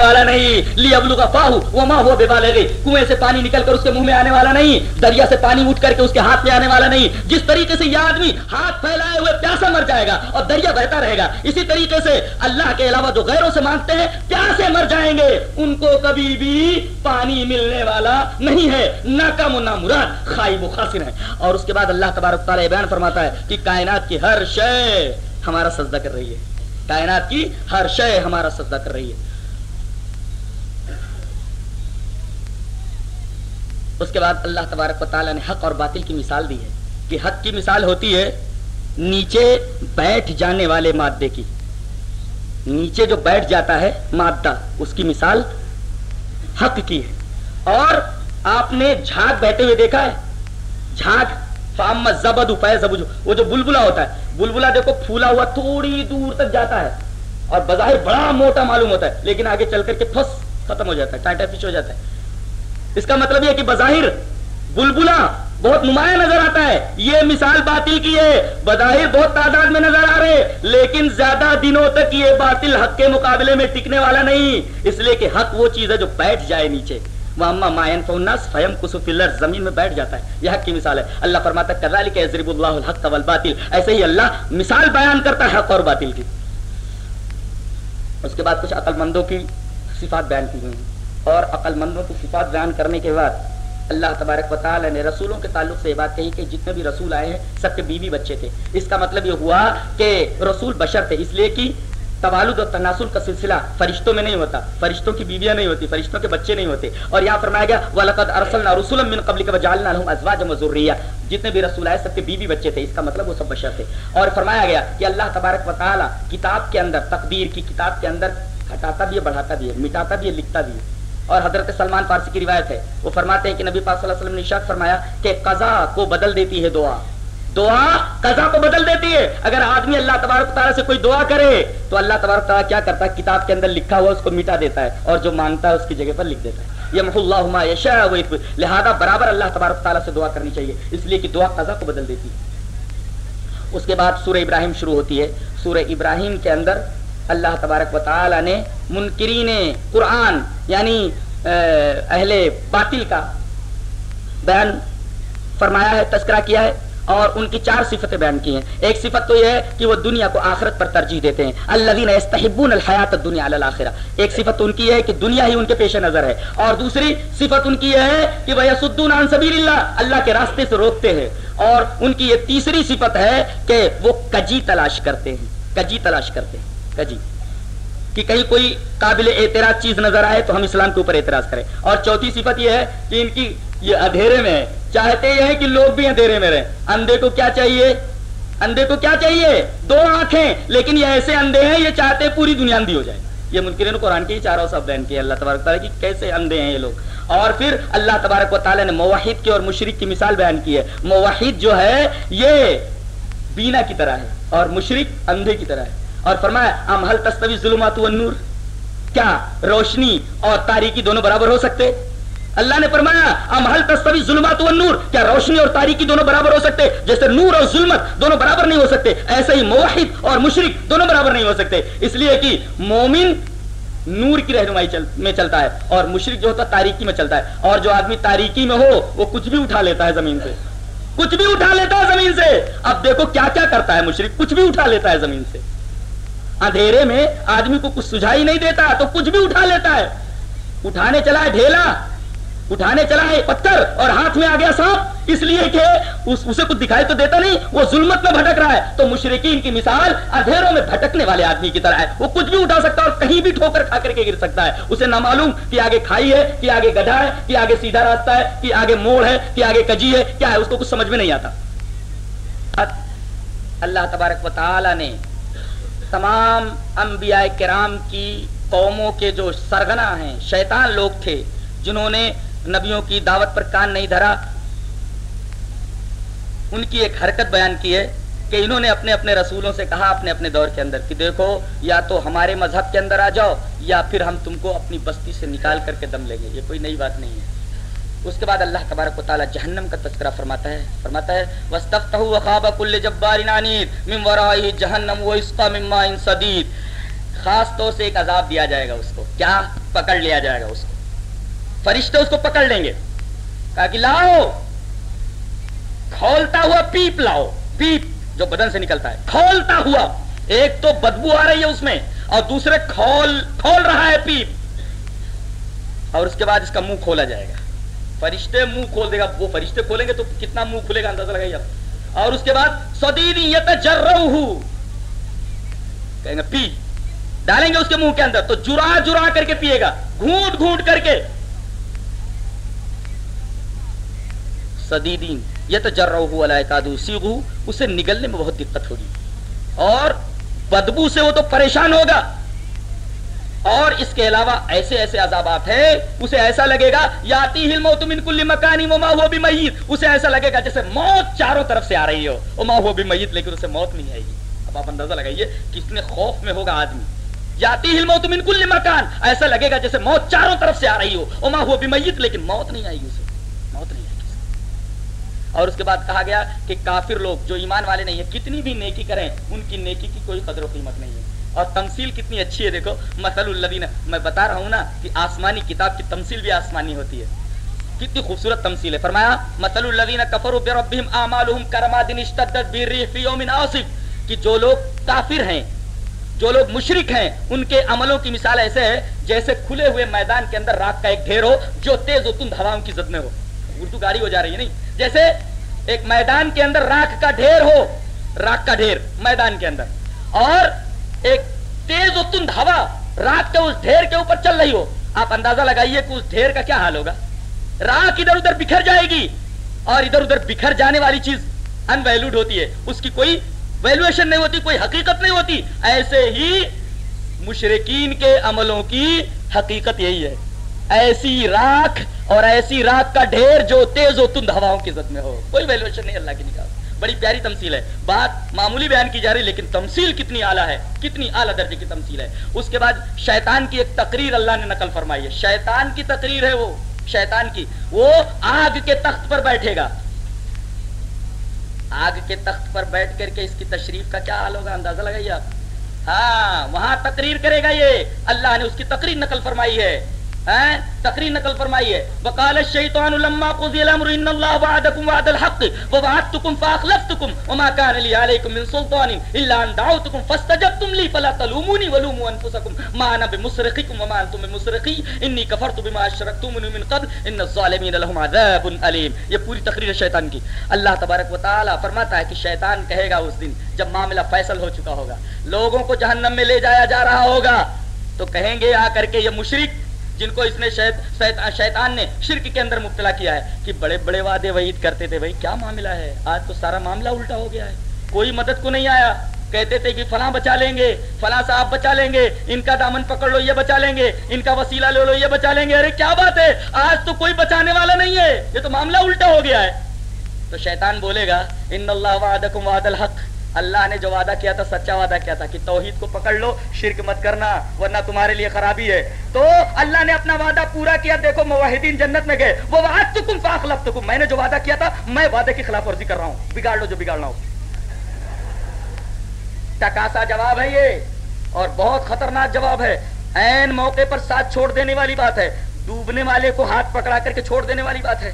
والا نہیں لی ابلو کا فاہو وہ ماں ہوا بے بالغ کنویں سے پانی نکل کر اس کے منہ میں آنے والا نہیں دریا سے پانی اٹھ کر کے اس کے ہاتھ میں آنے والا نہیں جس طریقے سے یہ آدمی ہاتھ پھیلائے ہوئے پیاسا مر جائے گا اور دریا بہتا رہے گا اسی طریقے سے اللہ کے علاوہ جو غیروں سے مانگتے ہیں پیاسے مر جائیں گے۔ ان کو کبھی بھی پانی ملنے والا نہیں ہے۔ نہ کم نہ مراد خائب و خاصر ہے اور اس کے بعد اللہ تبارک تعالیٰ بیان فرماتا ہے کہ کائنات کی ہر شے ہمارا سجدہ کر رہی ہے۔ کائنات کی ہر شے ہمارا سجدہ کر رہی ہے۔ اس کے بعد اللہ تبارک و تعالیٰ نے حق اور باطل کی مثال دی ہے کہ حق کی مثال ہوتی ہے نیچے بیٹھ جانے والے مادے کی۔ نیچے جو بیٹھ جاتا ہے مادہ، اس کی مثال حق کی ہے۔ اور آپ نے جھاگ بہتے ہوئے دیکھا ہے۔ جھاگ فام زبد وہ جو بلبلا ہوتا ہے بلبلا دیکھو، پھولا ہوا تھوڑی دور تک جاتا ہے۔ اور بظاہر بڑا موٹا معلوم ہوتا ہے، لیکن آگے چل کر کے پھس ختم ہو جاتا ہے، ٹائٹا فش ہو جاتا ہے۔ اس کا مطلب یہ کہ بظاہر بلبلا بہت نمایاں نظر آتا ہے۔ یہ مثال باطل کی ہے۔ بظاہر بہت تعداد میں نظر آ رہے لیکن زیادہ دنوں تک یہ باطل حق کے مقابلے میں ٹکنے والا نہیں۔ اس لیے کہ حق وہ چیز ہے جو بیٹھ جائے نیچے۔ زمین میں بیٹھ جاتا ہے۔ یہ حق کی مثال ہے۔ اللہ فرماتا اللہ الحق والباطل ایسے ہی اللہ مثال بیان کرتا ہے حق اور باطل کی۔ اس کے بعد کچھ عقل مندوں کی صفات بیان کی ہوئی ہیں۔ اور عقل مندوں کی صفات بیان کرنے کے بعد اللہ تبارک و تعالی نے رسولوں کے تعلق سے یہ بات کہی کہ جتنے بھی رسول آئے ہیں، سب کے بیوی بچے تھے۔ اس کا مطلب یہ ہوا کہ رسول بشر تھے، اس لیے کہ توالد اور تناسل کا سلسلہ فرشتوں میں نہیں ہوتا، فرشتوں کی بیویاں نہیں ہوتی، فرشتوں کے بچے نہیں ہوتے۔ اور یہاں فرمایا گیا، وَلَقَدْ أَرْسَلْنَا رُسُولًا مِّن قَبْلِكَ وَجَعَلْنَا لَهُمْ أَزْوَاجًا وَذُرِّيَّةً۔ جتنے بھی رسول آئے، سب کے بیوی بچے تھے، اس کا مطلب وہ سب بشر تھے۔ اور فرمایا گیا کہ اللہ تبارک و تعالی کتاب کے اندر، تقدیر کی کتاب کے اندر، ہٹاتا بھی ہے، بڑھاتا بھی ہے، مٹاتا بھی ہے، لکھتا بھی ہے۔ اور حضرت سلمان فارسی کی روایت ہے۔ وہ فرماتے ہیں کہ نبی پاک صلی اللہ علیہ وسلم نے اشارت فرمایا کہ قضا کو بدل دیتی ہے دعا۔ دعا قضا کو بدل دیتی ہے۔ اگر آدمی اللہ تبارک تعالیٰ سے کوئی دعا کرے تو اللہ تبارک تعالیٰ کیا کرتا ہے؟ کتاب کے اندر لکھا ہوا اس کو مٹا دیتا ہے اور جو مانگتا ہے اس کی جگہ پر لکھ دیتا ہے۔ یہ اللہ یشا لہذا برابر اللہ تبارک تعالیٰ سے دعا کرنی چاہیے۔ اس لیے کہ دعا قضا کو بدل دیتی ہے۔ اس کے بعد سورہ ابراہیم شروع ہوتی ہے۔ سورہ ابراہیم کے اندر اللہ تبارک و تعالی نے منکرین قرآن یعنی اہل باطل کا بیان فرمایا ہے، تذکرہ کیا ہے اور ان کی چار صفتیں بیان کی ہیں۔ ایک صفت تو یہ ہے کہ وہ دنیا کو آخرت پر ترجیح دیتے ہیں۔ اللہ استحبون الحیات دنیا ایک صفت ان کی یہ ہے کہ دنیا ہی ان کے پیش نظر ہے۔ اور دوسری صفت ان کی یہ ہے کہ وہ یسدون عن سبیل اللہ اللہ کے راستے سے روکتے ہیں۔ اور ان کی یہ تیسری صفت ہے کہ وہ کجی تلاش کرتے ہیں۔ کجی تلاش کرتے ہیں۔ جی؟ کہ کہیں کوئی قابل اعتراض چیز نظر آئے تو ہم اسلام کے اوپر اعتراض کریں۔ اور چوتھی صفت یہ ہے کہ ان کی یہ اندھیرے میں ہے چاہتے یہ ہے کہ لوگ بھی اندھیرے میں رہیں۔ اندھے کو کیا چاہیے؟ اندھے کو کیا چاہیے؟ دو آنکھیں۔ لیکن یہ ایسے اندھے ہیں، یہ چاہتے پوری دنیا اندھی ہو جائے۔ یہ منکرین قرآن کے ہی چاروں سب بیان کیے۔ اللہ تبارک تعالیٰ کی کیسے اندھے ہیں یہ لوگ۔ اور پھر اللہ تبارک و تعالیٰ نے موحد کی اور مشرق کی مثال بیان کی ہے۔ موحد جو ہے، یہ بینا کی طرح ہے اور مشرق اندھے کی طرح ہے۔ اور فرمایا، ام حل تستوی ظلمات والنور؟ کیا روشنی اور تاریکی دونوں برابر ہو سکتے؟ اللہ نے فرمایا، ام حل تستوی ظلمات والنور؟ کیا روشنی اور تاریکی دونوں برابر ہو سکتے؟ جیسے نور اور ظلمت دونوں برابر نہیں ہو سکتے، ایسے ہی موحد اور مشرق دونوں برابر نہیں ہو سکتے۔ اس لیے کہ مومن نور کی رہنمائی چل میں چلتا ہے اور مشرق جو ہوتا ہے تاریکی میں چلتا ہے۔ اور جو آدمی تاریکی میں ہو، وہ کچھ بھی اٹھا لیتا ہے زمین سے۔ کچھ بھی اٹھا لیتا ہے زمین سے۔ اب دیکھو کیا کیا کرتا ہے مشرق کچھ بھی اٹھا لیتا ہے زمین سے۔ اندھیرے میں آدمی کو کچھ سجائی نہیں دیتا تو کچھ بھی اٹھا لیتا ہے۔ اٹھانے چلا ہے ڈھیلا، اٹھانے چلا ہے پتھر اور ہاتھ میں آ گیا سانپ۔ اس لیے کہ اس اسے کچھ دکھائی تو دیتا نہیں، وہ ظلمت میں بھٹک رہا ہے۔ تو مشرقین کی مثال اندھیروں میں بھٹکنے والے آدمی کی طرح ہے۔ وہ کچھ بھی اٹھا سکتا ہے اور کہیں بھی ٹھوکر کھا کر کے گر سکتا ہے۔ اسے نہ معلوم کہ آگے کھائی ہے، کہ آگے گڈھا ہے، کہ آگے سیدھا راستہ ہے، کہ آگے موڑ ہے، کہ آگے کجی ہے، کیا ہے؟ اس کو کچھ سمجھ میں نہیں آتا۔ اللہ تبارک و تعالی نے تمام انبیاء کرام کی قوموں کے جو سرگنا ہیں، شیطان لوگ تھے، جنہوں نے نبیوں کی دعوت پر کان نہیں دھرا۔ ان کی ایک حرکت بیان کی ہے کہ انہوں نے اپنے اپنے رسولوں سے کہا اپنے اپنے دور کے اندر کہ دیکھو، یا تو ہمارے مذہب کے اندر آ جاؤ، یا پھر ہم تم کو اپنی بستی سے نکال کر کے دم لیں گے۔ یہ کوئی نئی بات نہیں ہے۔ اس کے بعد اللہ تبارک و تعالی جہنم کا تذکرہ فرماتا ہے فرماتا ہے، واستفتحوا وخاب كل جبار عنید من ورائه جہنم واسقا من ماء صدید خاص طور سے ایک عذاب دیا جائے گا اس کو، کیا پکڑ لیا جائے گا اس کو۔ فرشتے اس کو پکڑ لیں گے۔ کہا کہ لاؤ، کھولتا ہوا پیپ لاؤ، پیپ جو بدن سے نکلتا ہے، کھولتا ہوا۔ ایک تو بدبو آ رہی ہے اس میں، اور دوسرے کھول کھول رہا ہے پیپ۔ اور اس کے بعد اس کا منہ کھولا جائے گا۔ فرشتے منہ کھول دے گا، وہ فرشتے کھولیں گے تو کتنا منہ کھلے گا، اندازہ لگائیے آپ اور اس کے بعد سدیدی کہیں گے، پی۔ ڈالیں گے اس کے منہ کے اندر تو جرا جرا کر کے پیے گا، گھونٹ گھونٹ کر کے۔ سدیدین یہ تو جر رہو سیگو اسے نگلنے میں بہت دقت ہوگی۔ اور بدبو سے وہ تو پریشان ہوگا۔ اور اس کے علاوہ ایسے ایسے عذابات ہیں، اسے ایسا لگے گا، یاتی ہل موت من کل مکانی وما ہو بھی میت اسے ایسا لگے گا جیسے موت چاروں طرف سے آ رہی ہو۔ وما ہو بھی میت لیکن اسے موت نہیں آئے گی۔ اب آپ اندازہ لگائیے کتنے خوف میں ہوگا آدمی۔ یاتی ہل موت من کل مکان۔ ایسا لگے گا جیسے موت چاروں طرف سے آ رہی ہو۔ وما ہو بھی میت لیکن موت نہیں آئے گی اسے۔ موت نہیں آئے گی اور اس کے بعد کہا گیا کہ کافر لوگ جو ایمان والے نہیں ہیں، کتنی بھی نیکی کریں، ان کی نیکی کی کوئی قدر و قیمت نہیں ہے۔ اور تمثیل کتنی اچھی ہے دیکھو، مثل الدین میں بتا رہا ہوں نا کہ آسمانی کتاب کی تمثیل بھی آسمانی ہوتی ہے۔ کتنی خوبصورت تمثیل ہے۔ فرمایا، مثل الدین کفر کہ جو لوگ کافر ہیں، جو لوگ مشرق ہیں، ان کے عملوں کی مثال ایسے ہے جیسے کھلے ہوئے میدان کے اندر راک کا ایک ڈھیر ہو، جو تیز و تند ہواؤں کی زد میں ہو۔ اردو گاڑی ہو جا رہی ہے، نہیں؟ جیسے ایک میدان کے اندر راک کا ڈھیر ہو راک کا ڈھیر میدان کے اندر۔ اور ایک تیز و تند ہوا رات کے اس ڈھیر کے اوپر چل رہی ہو۔ آپ اندازہ لگائیے کہ اس ڈھیر کا کیا حال ہوگا۔ راک ادھر ادھر بکھر جائے گی اور ادھر ادھر بکھر جانے والی چیز ان ویلوڈ ہوتی ہے۔ اس کی کوئی ویلویشن نہیں ہوتی، کوئی حقیقت نہیں ہوتی۔ ایسے ہی مشرقین کے عملوں کی حقیقت یہی ہے۔ ایسی راک اور ایسی راک کا ڈھیر جو تیز و تند ہواؤں کی زد میں ہو، کوئی ویلویشن نہیں، اللہ کی نکال بڑی پیاری تمثیل ہے۔ بات معمولی بیان کی جا رہی لیکن تمثیل کتنی اعلیٰ ہے، کتنی اعلیٰ درجے کی تمثیل ہے۔ اس کے بعد شیطان کی ایک تقریر اللہ نے نقل فرمائی ہے۔ شیطان کی تقریر ہے وہ، شیطان کی۔ وہ آگ کے تخت پر بیٹھے گا۔ آگ کے تخت پر بیٹھ کر کے اس کی تشریف کا کیا حال ہوگا، اندازہ لگائیے آپ۔ ہاں وہاں تقریر کرے گا یہ۔ اللہ نے اس کی تقریر نقل فرمائی ہے۔ تقریر نقل فرمائی ہے وقال الشیطان لما قضی الامر ان اللہ وعدکم وعد الحق ووعدتکم فاخلفتکم وما كان لي عليكم من سلطان الا ان دعوتكم فاستجبتم لي فلا تلوموني ولوموا انفسكم ما انا بمصرخكم وما انتم بمصرخي اني كفرت بما اشركتموني من قبل. ان الظالمين لهم عذاب الیم یہ پوری تقریر شیطان کی. اللہ تبارک و تعالی فرماتا ہے کہ شیطان کہے گا اس دن جب معاملہ فیصل ہو چکا ہوگا. لوگوں کو جہنم میں لے جایا جا رہا ہوگا. تو کہیں گے آ کر کے یہ مشرک جن کو اس نے شیطان نے شرک کے اندر مبتلا کیا ہے کہ بڑے بڑے وعدے وعید کرتے تھے، بھائی کیا معاملہ ہے؟ آج تو سارا معاملہ الٹا ہو گیا ہے۔ کوئی مدد کو نہیں آیا۔ کہتے تھے کہ فلاں بچا لیں گے، فلاں صاحب بچا لیں گے، ان کا دامن پکڑ لو، یہ بچا لیں گے، ان کا وسیلہ لے لو، یہ بچا لیں گے۔ ارے کیا بات ہے؟ آج تو کوئی بچانے والا نہیں ہے۔ یہ تو معاملہ الٹا ہو گیا ہے۔ تو شیطان بولے گا، ان اللہ وعدکم وعد الحق اللہ نے جو وعدہ کیا تھا، سچا وعدہ کیا تھا کہ توحید کو پکڑ لو، شرک مت کرنا، ورنہ تمہارے لیے خرابی ہے۔ تو اللہ نے اپنا وعدہ پورا کیا، دیکھو موحدین جنت میں گئے۔ وہ فاخلفتکم۔ میں نے جو وعدہ کیا تھا، میں وعدے کی خلاف ورزی کر رہا ہوں۔ بگاڑ لو جو بگاڑنا ہو۔ ٹکاسا جواب ہے یہ۔ اور بہت خطرناک جواب ہے۔ این موقع پر ساتھ چھوڑ دینے والی بات ہے۔ ڈوبنے والے کو ہاتھ پکڑا کر کے چھوڑ دینے والی بات ہے۔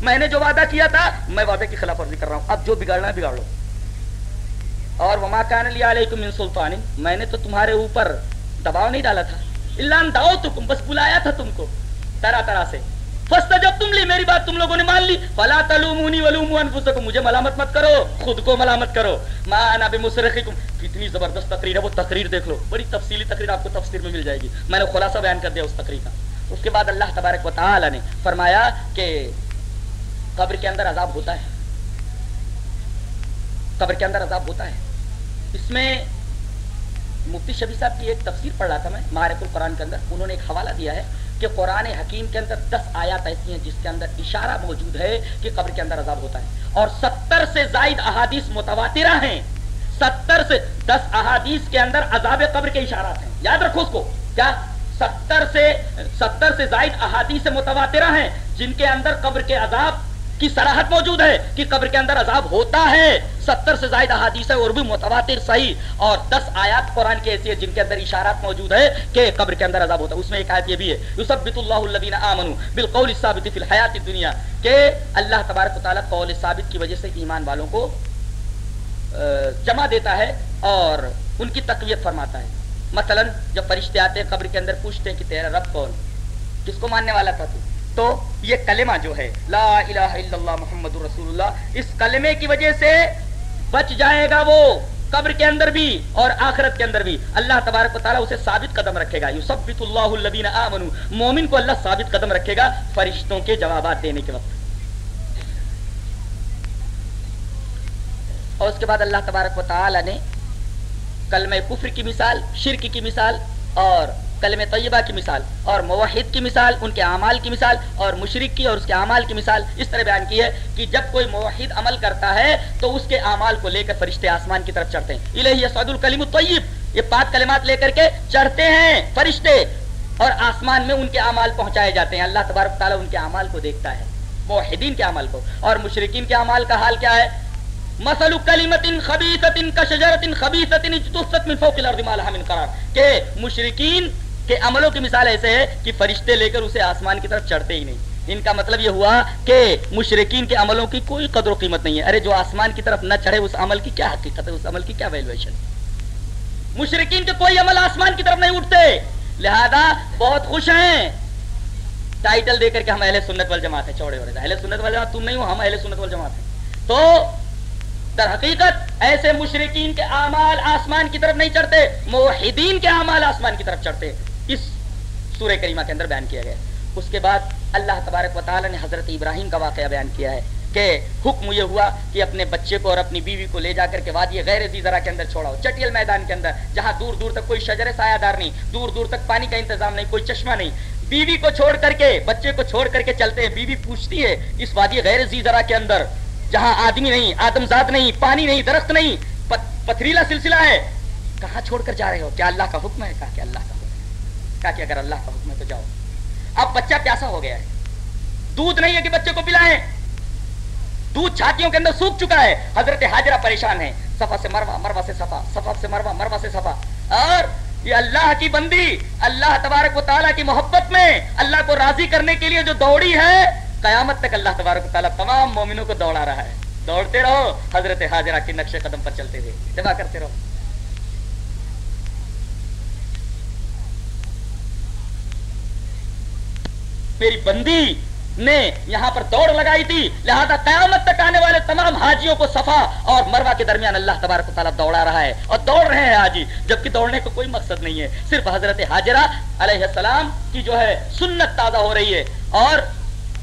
میں نے جو وعدہ کیا تھا، میں وعدے کی خلاف ورزی کر رہا ہوں۔ اب جو بگاڑنا ہے، بگاڑ لو۔ اور وما کان علیکم من سلطان۔ میں نے تو تمہارے اوپر دباؤ نہیں ڈالا تھا۔ اللہ داؤ تم بس بلایا تھا تم کو۔ طرح طرح سے۔ فستا جب تم لی، میری بات تم لوگوں نے مان لی۔ فلا تلومونی ولومو انفسکم۔ مجھے ملامت مت کرو، خود کو ملامت کرو۔ ما انا بمصرخکم کتنی زبردست تقریر ہے، وہ تقریر دیکھ لو۔ بڑی تفصیلی تقریر آپ کو تفسیر میں مل جائے گی۔ میں نے خلاصہ بیان کر دیا اس تقریر کا۔ اس کے بعد اللہ تبارک و تعالی نے فرمایا کہ قبر کے اندر عذاب ہوتا ہے۔ قبر کے اندر عذاب ہوتا ہے۔ اس میں مفتی شبی صاحب کی ایک تفسیر پڑھ رہا تھا میں، مہارت القرآن کے اندر، انہوں نے ایک حوالہ دیا ہے کہ قرآن حکیم کے اندر دس آیات ایسی ہیں جس کے اندر اشارہ موجود ہے کہ قبر کے اندر عذاب ہوتا ہے۔ اور ستر سے زائد احادیث متواترہ ہیں۔ ستر سے دس احادیث کے اندر عذاب قبر کے اشارات ہیں۔ یاد رکھو اس کو۔ کیا؟ ستر سے ستر سے زائد احادیث متواترہ ہیں، جن کے اندر قبر کے عذاب کی سراحت موجود ہے، کہ قبر کے اندر عذاب ہوتا ہے۔ ستر سے زائد احادیث ہے اور بھی متواتر صحیح۔ اور دس آیات قرآن کی ایسی ہے جن کے اندر اشارات موجود ہے کہ قبر کے اندر عذاب ہوتا ہے۔ اس میں ایک آیت یہ بھی ہے، یثبت اللہ الذین آمنوا بالقول الثابت فی الحیات الدنیا، کہ اللہ تبارک و تعالی قول ثابت کی وجہ سے ایمان والوں کو جمع دیتا ہے اور ان کی تقویت فرماتا ہے۔ مثلا جب فرشتے آتے ہیں، قبر کے اندر پوچھتے ہیں کہ تیرا رب کون؟ کس کو ماننے والا تھا تو؟ تو یہ کلمہ جو ہے، لا الہ الا اللہ محمد رسول اللہ، اس کلمے کی وجہ سے بچ جائے گا وہ قبر کے اندر بھی اور آخرت کے اندر بھی۔ اللہ تبارک و تعالیٰ اسے ثابت قدم رکھے گا۔ یثبت اللہ الذین آمنوا۔ مومن کو اللہ ثابت قدم رکھے گا فرشتوں کے جوابات دینے کے وقت۔ اور اس کے بعد اللہ تبارک و تعالی نے کلمہ کفر کی مثال، شرک کی مثال اور کلم طیبہ کی مثال اور موحد کی مثال، ان کے اعمال کی مثال اور مشرق کی اور اس کے اعمال کی مثال اس طرح بیان کی ہے کہ جب کوئی موحد عمل کرتا ہے تو اس کے اعمال کو لے کر فرشتے آسمان کی طرف چڑھتے ہیں۔ الہی سعد الکلیم الطیب۔ یہ پاک کلمات لے کر کے چڑھتے ہیں فرشتے اور آسمان میں ان کے اعمال پہنچائے جاتے ہیں۔ اللہ تبارک تعالیٰ ان کے اعمال کو دیکھتا ہے، موحدین کے عمل کو۔ اور مشرقین کے اعمال کا حال کیا ہے؟ مسل کلیمت خبیثت کشجرت خبیثت اجتثت من فوق الارض ما لها من قرار۔ کہ مشرکین کے عملوں کی مثال ایسے ہے کہ فرشتے لے کر اسے آسمان کی طرف چڑھتے ہی نہیں۔ ان کا مطلب یہ ہوا کہ مشرقین کے عملوں کی کوئی قدر و قیمت نہیں ہے۔ ارے جو آسمان کی طرف نہ چڑھے، اس عمل کی کیا حقیقت ہے؟ اس عمل کی کیا ویلویشن مشرقین کے کوئی عمل آسمان کی طرف نہیں اٹھتے۔ لہذا بہت خوش ہیں۔ ٹائٹل دے کر کے ہم اہل سنت وال جماعت ہے چوڑے ہو رہے اہل سنت وال جماعت تم نہیں ہو، ہم اہل سنت وال جماعت ہیں۔ تو در حقیقت ایسے مشرقین کے اعمال آسمان کی طرف نہیں چڑھتے، موحدین کے اعمال آسمان کی طرف چڑھتے۔ اس سورہ کریمہ کے اندر بیان کیا گیا۔ اس کے بعد اللہ تبارک و تعالی نے حضرت ابراہیم کا واقعہ بیان کیا ہے کہ حکم یہ ہوا کہ اپنے بچے کو اور اپنی بیوی کو لے جا کر کے وادی غیر زیزرا کے اندر چھوڑاؤ، چٹیل میدان کے اندر، جہاں دور دور تک کوئی شجر سایہ دار نہیں، دور دور تک پانی کا انتظام نہیں، کوئی چشمہ نہیں۔ بیوی کو چھوڑ کر کے، بچے کو چھوڑ کر کے چلتے ہیں، بیوی پوچھتی ہے، اس وادی غیر زیزرا کے اندر جہاں آدمی نہیں، آدم زاد نہیں، پانی نہیں، درخت نہیں پتھریلا سلسلہ ہے۔ کہاں چھوڑ کر جا رہے ہو؟ کیا اللہ کا حکم ہے؟ کہا کہ اللہ کا حکم ہے۔ کہا کہ اگر اللہ کا حکم ہے تو جاؤ۔ اب بچہ پیاسا ہو گیا ہے۔ دودھ نہیں ہے کہ بچے کو پلائیں۔ دودھ چھاتیوں کے اندر سوکھ چکا ہے۔ حضرت حاجرہ پریشان ہے صفا سے مروا مروا سے صفا صفا سے مروا مروا سے صفا۔ اور یہ اللہ کی بندی، اللہ تبارک و تعالیٰ کی محبت میں اللہ کو راضی کرنے کے لیے جو دوڑی ہے قیامت تک اللہ تبارک تعالیٰ تمام مومنوں کو دوڑا رہا ہے۔ دوڑتے رہو، حضرت حاضرہ کے نقش قدم پر چلتے ہوئے۔ اتباع کرتے رہو۔ میری بندی نے یہاں پر دوڑ لگائی تھی، لہذا قیامت تک آنے والے تمام حاجیوں کو صفا اور مروا کے درمیان اللہ تبارک تعالیٰ دوڑا رہا ہے۔ اور دوڑ رہے ہیں حاجی، جبکہ دوڑنے کو کوئی مقصد نہیں ہے۔ صرف حضرت حاجرہ علیہ السلام کی جو ہے سنت تازہ ہو رہی ہے۔ اور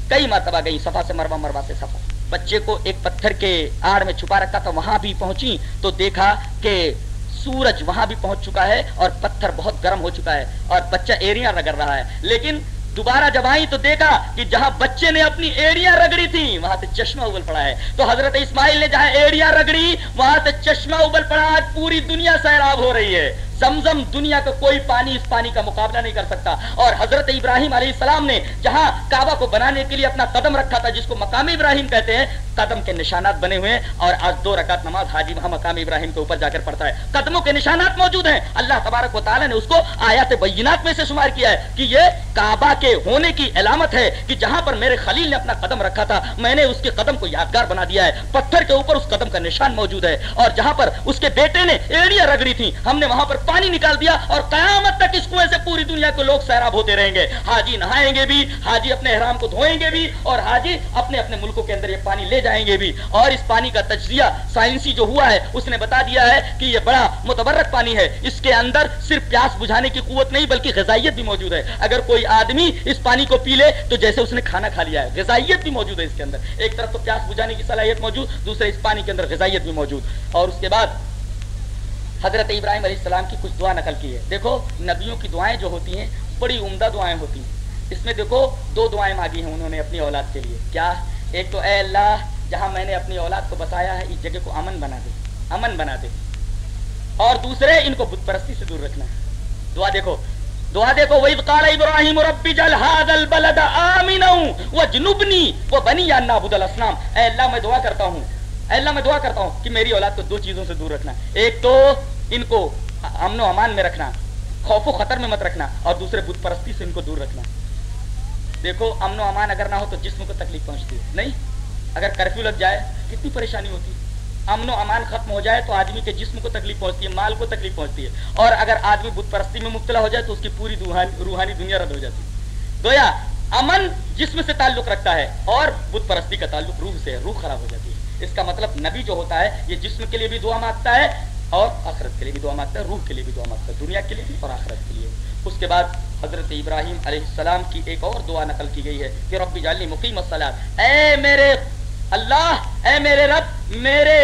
کئی مرتبہ گئی سفا سے مروا مروا سے سفا بچے کو ایک پتھر کے آڑ میں چھپا رکھا تھا، وہاں بھی پہنچی تو دیکھا کہ سورج وہاں بھی پہنچ چکا ہے اور پتھر بہت گرم ہو چکا ہے اور بچہ ایریاں رگڑ رہا ہے۔ لیکن دوبارہ جب آئی تو دیکھا کہ جہاں بچے نے اپنی ایڑیاں رگڑی تھی وہاں سے چشمہ ابل پڑا ہے۔ تو حضرت اسماعیل نے جہاں ایڑیاں رگڑی، وہاں سے چشمہ ابل پڑا۔ آج پوری دنیا سیراب ہو رہی ہے۔ زمزم دنیا کا کوئی پانی اس پانی کا مقابلہ نہیں کر سکتا۔ اور حضرت ابراہیم علیہ السلام نے جہاں کعبہ کو بنانے کے لیے اپنا قدم رکھا تھا، جس کو مقام ابراہیم کہتے ہیں، قدم کے نشانات بنے ہوئے ہیں۔ اور آج دو رکعت نماز حاجی وہاں مقام ابراہیم کے اوپر جا کر پڑتا ہے۔ قدموں کے نشانات موجود ہیں۔ اللہ تبارک و تعالیٰ نے اس کو آیات بینات میں سے شمار کیا ہے کہ یہ کعبہ کے ہونے کی علامت ہے کہ جہاں پر میرے خلیل نے اپنا قدم رکھا تھا، میں نے اس کے قدم کو یادگار بنا دیا ہے۔ پتھر کے اوپر اس قدم کا نشان موجود ہے۔ اور جہاں پر اس کے بیٹے نے ایڑیاں رگڑی تھی ہم نے وہاں پر پانی نکال دیا اور قیامت تک اس کنویں سے پوری دنیا کے لوگ سیراب ہوتے رہیں گے۔ حاجی نہائیں گے بھی، حاجی اپنے احرام کو دھوئیں گے بھی اور حاجی اپنے اپنے ملکوں کے اندر یہ پانی لے جائیں گے بھی۔ اور اس پانی کا تجزیہ سائنسی جو ہوا ہے، اس نے بتا دیا ہے کہ یہ بڑا متبرک پانی ہے۔ اس کے اندر صرف پیاس بجھانے کی قوت نہیں، بلکہ غذائیت بھی موجود ہے۔ اگر کوئی آدمی اس پانی کو پی لے، تو جیسے اس نے کھانا کھا لیا ہے، غذائیت بھی موجود ہے اس کے اندر۔ ایک طرف تو پیاس بجھانے کی صلاحیت موجود، دوسرے اس پانی کے اندر غذائیت بھی موجود۔ اور اس کے بعد حضرت ابراہیم علیہ السلام کی کچھ دعا نقل کی ہے۔ دیکھو، نبیوں کی دعائیں جو ہوتی ہیں، بڑی عمدہ دعائیں ہوتی ہیں۔ اس میں دیکھو، دو دعائیں مانگی ہیں انہوں نے اپنی اولاد کے لیے۔ کیا؟ ایک تو اے اللہ، جہاں میں نے اپنی اولاد کو بتایا ہے، اس جگہ کو امن بنا دے۔ امن بنا دے۔ اور دوسرے، ان کو بت پرستی سے دور رکھنا ہے۔ دعا دیکھو۔ دعا دیکھو وہی قال ابراہیم ربی جل هذا البلد امنا وجنبنی وبني ان نعبد الاصنام اے اللہ، میں دعا کرتا ہوں۔ اے اللہ میں دعا کرتا ہوں کہ میری اولاد کو دو چیزوں سے دور رکھنا ایک تو ان کو امن و امان میں رکھنا، خوف و خطر میں مت رکھنا، اور دوسرے بت پرستی سے ان کو دور رکھنا۔ دیکھو، امن و امان اگر نہ ہو تو جسم کو تکلیف پہنچتی ہے۔ نہیں، اگر کرفیو لگ جائے، کتنی پریشانی ہوتی ہے۔ امن و امان ختم ہو جائے تو آدمی کے جسم کو تکلیف پہنچتی ہے، مال کو تکلیف پہنچتی ہے۔ اور اگر آدمی بت پرستی میں مبتلا ہو جائے تو اس کی پوری روحانی دنیا رد ہو جاتی ہے۔ دویا، امن جسم سے تعلق رکھتا ہے اور بت پرستی کا تعلق روح سے ہے، روح خراب ہو جاتی ہے۔ اس کا مطلب نبی جو ہوتا ہے، یہ جسم کے لیے بھی دعا مانگتا ہے اور آخرت کے لیے بھی دعا مانگتا ہے، روح کے لیے بھی دعا مانگتا ہے، دنیا کے لیے بھی اور آخرت کے لیے۔ اس کے بعد حضرت ابراہیم علیہ السلام کی ایک اور دعا نقل کی گئی ہے کہ ربی جالنی مقیم السلام اے میرے اللہ، اے میرے رب، میرے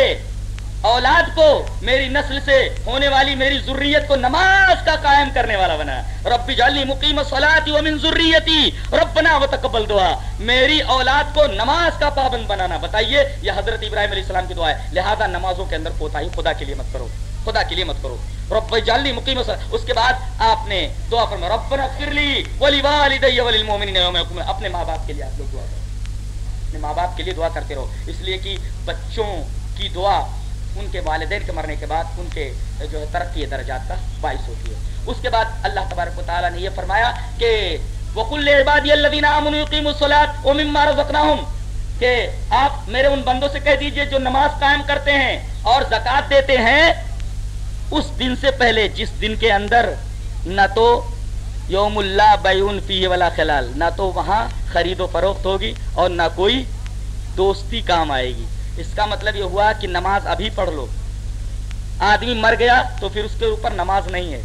اولاد کو میری نسل سے ہونے والی میری ضروریت کو نماز کا قائم کرنے والا بنا۔ ربی جالی مقیم صلاحی ومن ضروریتی ربنا و تقبل دعا۔ میری اولاد کو نماز کا پابند بنانا۔ بتائیے، یہ حضرت ابراہیم علیہ السلام کی دعا ہے۔ لہذا نمازوں کے اندر کوتا ہی خدا کے لیے مت کرو۔ خدا کے لیے مت کرو۔ رب جالنی مقیم اس کے بعد آپ نے دعا فرما ربنا اغفر لی ولی والدی وللمؤمنین یوم یقوم۔ اپنے ماں باپ کے لیے آپ لوگ دعا کرو۔ اپنے ماں باپ کے لیے دعا کرتے رہو۔ اس لیے کہ بچوں کی دعا ان کے والدین کے مرنے کے بعد ان کے جو ہے ترقی درجات کا باعث ہوتی ہے۔ اس کے بعد اللہ تبارک و تعالیٰ نے یہ فرمایا کہ وکل عبادی الذین آمنوا یقیموا ومما کہ آپ میرے ان بندوں سے کہہ دیجیے جو نماز قائم کرتے ہیں اور زکات دیتے ہیں۔ اس دن سے پہلے جس دن کے اندر نہ تو یوم اللہ بیون فی والا خلال، نہ تو وہاں خرید و فروخت ہوگی اور نہ کوئی دوستی کام آئے گی۔ اس کا مطلب یہ ہوا کہ نماز ابھی پڑھ لو۔ آدمی مر گیا تو پھر اس کے اوپر نماز نہیں ہے۔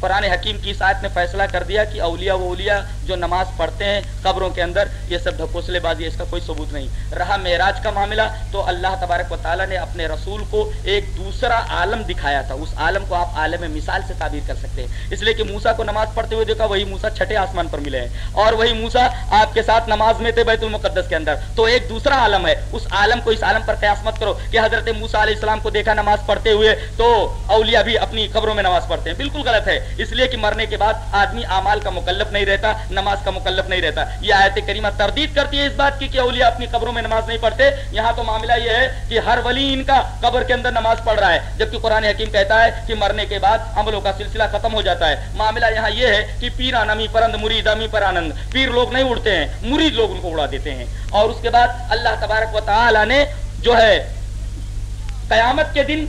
قرآن حکیم کی ساتھ نے فیصلہ کر دیا کہ اولیاء و اولیاء جو نماز پڑھتے ہیں، قبروں کے اندر، یہ سب ڈھکوسلے بازی، اس کا کوئی ثبوت نہیں۔ رہا معراج کا معاملہ، تو اللہ تبارک و تعالیٰ نے اپنے رسول کو ایک دوسرا عالم دکھایا تھا۔ اس عالم کو آپ عالم مثال سے تعبیر کر سکتے ہیں۔ اس لیے کہ موسا کو نماز پڑھتے ہوئے دیکھا، وہی موسا چھٹے آسمان پر ملے ہیں۔ اور وہی موسا آپ کے ساتھ نماز میں تھے بیت المقدس کے اندر۔ تو ایک دوسرا عالم ہے۔ اس عالم کو اس عالم پر قیاس مت کرو کہ حضرت موسا علیہ السلام کو دیکھا نماز پڑھتے ہوئے تو اولیاء بھی اپنی قبروں میں نماز پڑھتے ہیں۔ بالکل غلط ہے۔ اس لیے کہ مرنے کے بعد آدمی اعمال کا مکلف نہیں رہتا، نماز کا مکلف نہیں رہتا۔ یہ آیت کریمہ تردید کرتی ہے اس بات کی کہ اولیاء اپنی قبروں میں نماز نہیں پڑھتے۔ یہاں تو معاملہ یہ ہے کہ ہر ولی ان کا قبر کے اندر نماز پڑھ رہا ہے، جبکہ قرآن حکیم کہتا ہے کہ مرنے کے بعد عملوں کا سلسلہ ختم ہو جاتا ہے۔ معاملہ یہاں یہ ہے کہ پیر انمی پرند مرید امی پر آنند۔ پیر لوگ نہیں اڑتے ہیں، مرید لوگ ان کو اڑا دیتے ہیں۔ اور اس کے بعد اللہ تبارک و تعالی نے جو ہے قیامت کے دن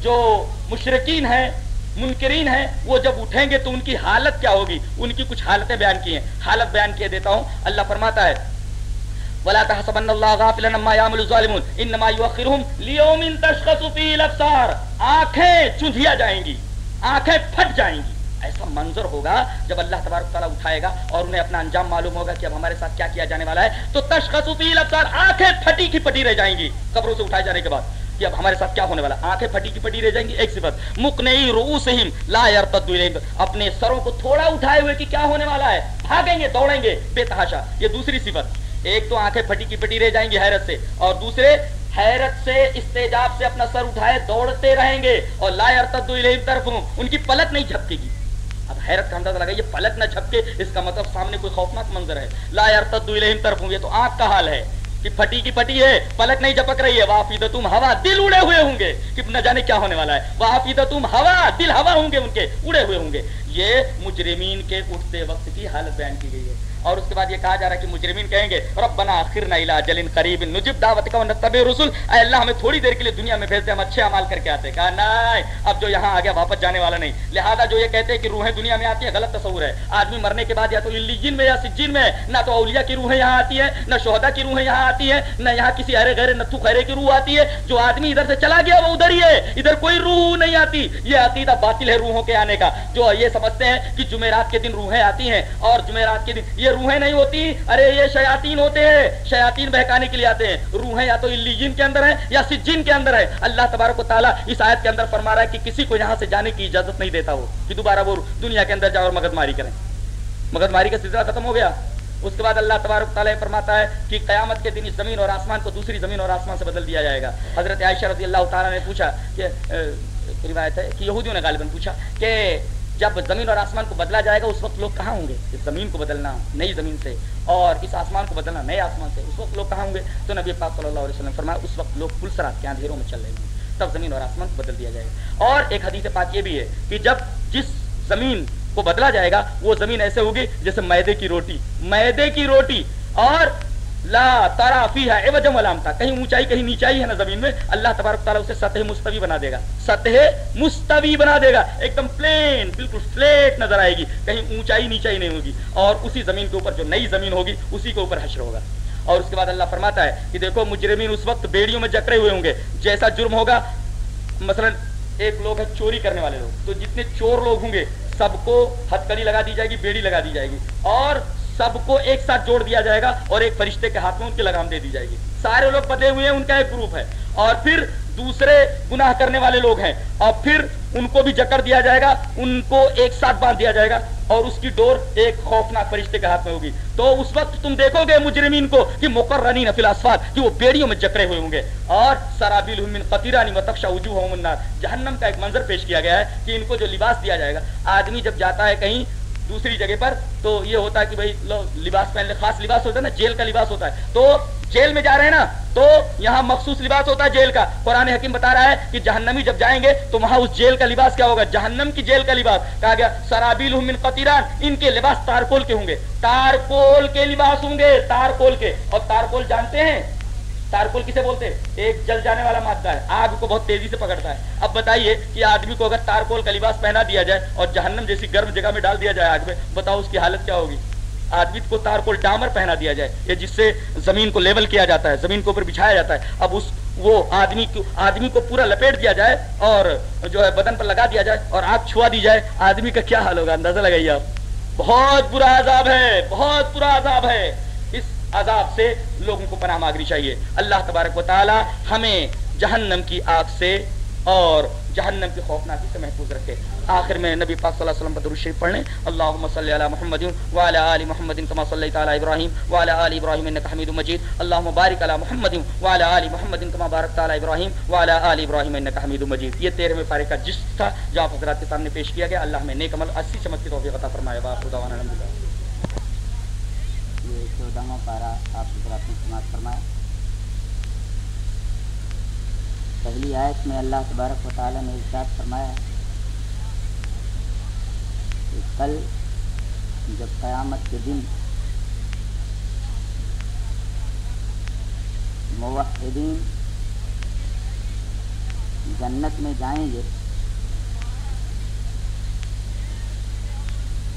جو مشرقین ہیں منکرین ہیں، وہ جب اٹھیں گے تو ان کی حالت کیا ہوگی؟ ان کی کچھ حالتیں بیان کی ہیں۔ حالت بیان کیے دیتا ہوں۔ اللہ فرماتا ہے، ولا تحسبن الله غافلا عما يعمل الظالمون۔ انما يؤخرهم ليوم تشخص فيه الابصار آنکھیں چندھیا جائیں گی۔ آنکھیں پھٹ جائیں گی۔ ایسا منظر ہوگا جب اللہ تبارک تعالیٰ اٹھائے گا اور انہیں اپنا انجام معلوم ہوگا کہ اب ہمارے ساتھ کیا کیا جانے والا ہے۔ تو تشخص فيه الابصار آنکھیں پھٹی کی پٹی رہ جائیں گی۔ قبروں سے اٹھائے جانے کے بعد۔ کہ اب ہمارے ساتھ کیا ہونے والا آنکھیں پھٹی کی پٹی رہ جائیں گی، ایک صفت۔ مقنعی رؤوسہم لا یرتد الیہم اپنے سروں کو تھوڑا اٹھائے ہوئے کہ کیا ہونے والا ہے؟ بھاگیں گے، دوڑیں گے۔ بے تحاشا، یہ دوسری صفت۔ ایک تو آنکھیں پھٹی کی پٹی رہ جائیں گی حیرت سے، اور دوسرے، حیرت سے استجاب سے اپنا سر اٹھائے دوڑتے رہیں گے۔ اور لا یرتد الیہم طرفہم ان کی پلک نہیں جھپکے گی۔ اب حیرت کا اندازہ لگا یہ پلک نہ چھپکے اس کا مطلب سامنے کوئی خوفناک منظر ہے۔ لا یرتد الیہم طرفہم یہ تو آنکھ کا حال ہے۔ کہ پھٹی کی پھٹی ہے پلک نہیں جپک رہی ہے۔ وافید تم ہوا، دل اڑے ہوئے ہوں گے۔ کہ نہ جانے کیا ہونے والا ہے۔ وافید تم ہوا، دل ہوا ہوں گے ان کے، اڑے ہوئے ہوں گے۔ یہ مجرمین کے اٹھتے وقت کی حالت بیان کی گئی ہے۔ اور اس کے بعد یہ کہا جا رہا ہے کہ مجرمین کہیں گے، ربنا اخرنا الى اجل قریب نجب دعوت کا ونتبع رسول اے اللہ، ہمیں تھوڑی دیر کے لیے دنیا میں بھیج دے ہم اچھے اعمال کر کے آتے کہا، نہیں، اب جو یہاں آ گیا واپس جانے والا نہیں۔ لہذا جو یہ کہتے ہیں کہ روحیں دنیا میں آتی ہے غلط تصور ہے۔ آدمی مرنے کے بعد یا تو علیین میں یا سجین میں، نہ تو اولیاء کی روحیں یہاں آتی ہے نہ شہدا کی روحیں یہاں آتی ہے نہ یہاں کسی ارے غیر نتھو خیرے کی روح آتی ہے۔ جو آدمی ادھر سے چلا گیا، وہ ادھر ہی ہے۔ ادھر کوئی روح نہیں آتی۔ یہ عقیدہ باطل ہے روحوں کے آنے کا۔ جو یہ سمجھتے ہیں کہ جمعرات کے دن روحیں آتی ہیں اور جمعرات کے دن یہ روحیں نہیں ہوتی، ارے یہ شیاطین ہوتے ہیں، شیاطین بہکانے کے لیے آتے ہیں۔ روحیں یا تو علیین کے اندر ہیں یا سجین کے اندر ہے اللہ تبارک و تعالیٰ اس آیت کے اندر فرما رہا ہے کہ کسی کو یہاں سے جانے کی اجازت نہیں دیتا ہو۔ کہ دوبارہ وہ دنیا کے اندر جاؤ اور مگز ماری کریں۔ مگر ماری کا سلسلہ ختم ہو گیا۔ اس کے بعد اللہ تبارک تعالیٰ فرماتا ہے کہ قیامت کے دن اس زمین اور آسمان کو دوسری زمین اور آسمان سے بدل دیا جائے گا۔ حضرت عائشہ رضی اللہ تعالیٰ نے پوچھا کہ روایت ہے کہ یہودیوں نے غالباً پوچھا کہ جب زمین اور آسمان کو بدلا جائے گا، اس وقت لوگ کہاں ہوں گے؟ اس زمین کو بدلنا، نئی زمین سے۔ اور اس آسمان کو بدلنا، نئے آسمان سے۔ اس وقت لوگ کہاں ہوں گے؟ تو نبی پاک صلی اللہ علیہ وسلم فرمایا، اس وقت لوگ پل سرات کے اندھیروں میں چل رہے ہیں تب زمین اور آسمان کو بدل دیا جائے گا۔ اور ایک حدیث پاک یہ بھی ہے کہ جب جس زمین کو بدلا جائے گا، وہ زمین ایسے ہوگی جیسے میدے کی روٹی۔ میدے کی روٹی۔ اور لا ترافی ہے وجم علامتا کہیں اونچائی، کہیں نیچائی ہے نا زمین میں۔ اللہ تبارک تعالیٰ اسے سطح مستوی بنا دے گا۔ سطح مستوی بنا دے گا۔ ایک دم پلین بالکل فلیٹ نظر آئے گی۔ کہیں اونچائی، نیچائی نہیں ہوگی۔ اور اسی زمین کے اوپر جو نئی زمین ہوگی، اسی کے اوپر حشر ہوگا۔ اور اس کے بعد اللہ فرماتا ہے کہ دیکھو، مجرمین اس وقت بیڑیوں میں جکڑے ہوئے ہوں گے۔ جیسا جرم ہوگا، مثلا ایک لوگ ہے چوری کرنے والے لوگ۔ تو جتنے چور لوگ ہوں گے، سب کو ہتکڑی لگا دی جائے گی، بیڑی لگا دی جائے گی۔ اور سب کو ایک ساتھ جوڑ دیا جائے گا اور ایک فرشتے کے ہاتھ میں ان کی لگام دے دی جائے گی۔ سارے لوگ بدلے ہوئے ہیں، ان کا ایک گروپ ہے۔ اور پھر دوسرے گناہ کرنے والے لوگ ہیں۔ اور پھر ان کو بھی جکڑ دیا جائے گا، ان کو ایک ساتھ باندھ دیا جائے گا اور اس کی ڈور ایک خوفناک فرشتے کے ہاتھ میں ہوگی۔ تو اس وقت تم دیکھو گے مجرمین کو کہ مقررنی نفل اسفاد کہ وہ بیڑیوں میں جکڑے ہوئے ہوں گے۔ اور سرابیل من قطیرانی متخشا وجوہ النار۔ جہنم کا ایک منظر پیش کیا گیا ہے کہ ان کو جو لباس دیا جائے گا، آدمی جب جاتا ہے کہیں دوسری جگہ پر، تو یہ ہوتا ہے کہ بھائی لباس پہن لے، خاص لباس ہوتا ہے نا، جیل کا لباس ہوتا ہے۔ تو جیل میں جا رہے ہیں نا، تو یہاں مخصوص لباس ہوتا ہے جیل کا۔ قرآن حکیم بتا رہا ہے کہ جہنمی جب جائیں گے، تو وہاں اس جیل کا لباس کیا ہوگا؟ جہنم کی جیل کا لباس۔ کہا گیا سرابیل من قطیران، ان کے لباس تارکول کے ہوں گے۔ تارکول کے لباس ہوں گے، تارکول کے۔ اور تارکول جانتے ہیں؟ تارکول کسے بولتے ایک جل جانے والا مادہ ہے، آگ کو بہت تیزی سے پکڑتا ہے۔ اب بتائیے کہ آدمی کو اگر تارکول کا لباس پہنا دیا جائے اور جہنم جیسی گرم جگہ میں ڈال دیا جائے آگ میں، بتاؤ اس کی حالت کیا ہوگی؟ آدمی کو تارکول ڈامر پہنا دیا جائے، یہ جس سے زمین کو لیول کیا جاتا ہے، زمین کے اوپر بچھایا جاتا ہے۔ اب اس وہ آدمی کو آدمی کو پورا لپیٹ دیا جائے اور جو ہے بدن پر لگا دیا جائے اور آگ چھوا دی جائے۔ آدمی کا کیا حال ہوگا؟ اندازہ لگائیے آپ۔ بہت برا عذاب ہے، بہت برا عذاب ہے۔ عذاب سے لوگوں کو پناہ مانگنی چاہیے۔ اللہ تبارک و تعالی ہمیں جہنم کی آگ سے اور جہنم کی خوفناکی سے محفوظ رکھے۔ آخر میں نبی پاک صلی اللہ علیہ وسلم پر درود شریف پڑھنے۔ اللهم صل علی محمد وعلى ال محمد كما صليت على ابراهيم وعلى ال ابراهيم انك حميد مجيد اللهم بارك على محمد وعلى ال محمد كما باركت على ابراهيم وعلى ال ابراهيم انك حميد مجيد یہ 13ویں پارے کا جس تھا جو آپ حضرات کے سامنے پیش کیا گیا۔ اللہ ہمیں نیک عمل، اچھی چمک کی توفیق عطا فرمائے۔ باخدا وانا الحمدللہ۔ چودہواں پارا آپ حضرات نے سماعت فرمایا پہلی آیت میں اللہ تبارک و تعالیٰ نے ارشاد فرمایا کہ کل جب قیامت کے دن موحدین جنت میں جائیں گے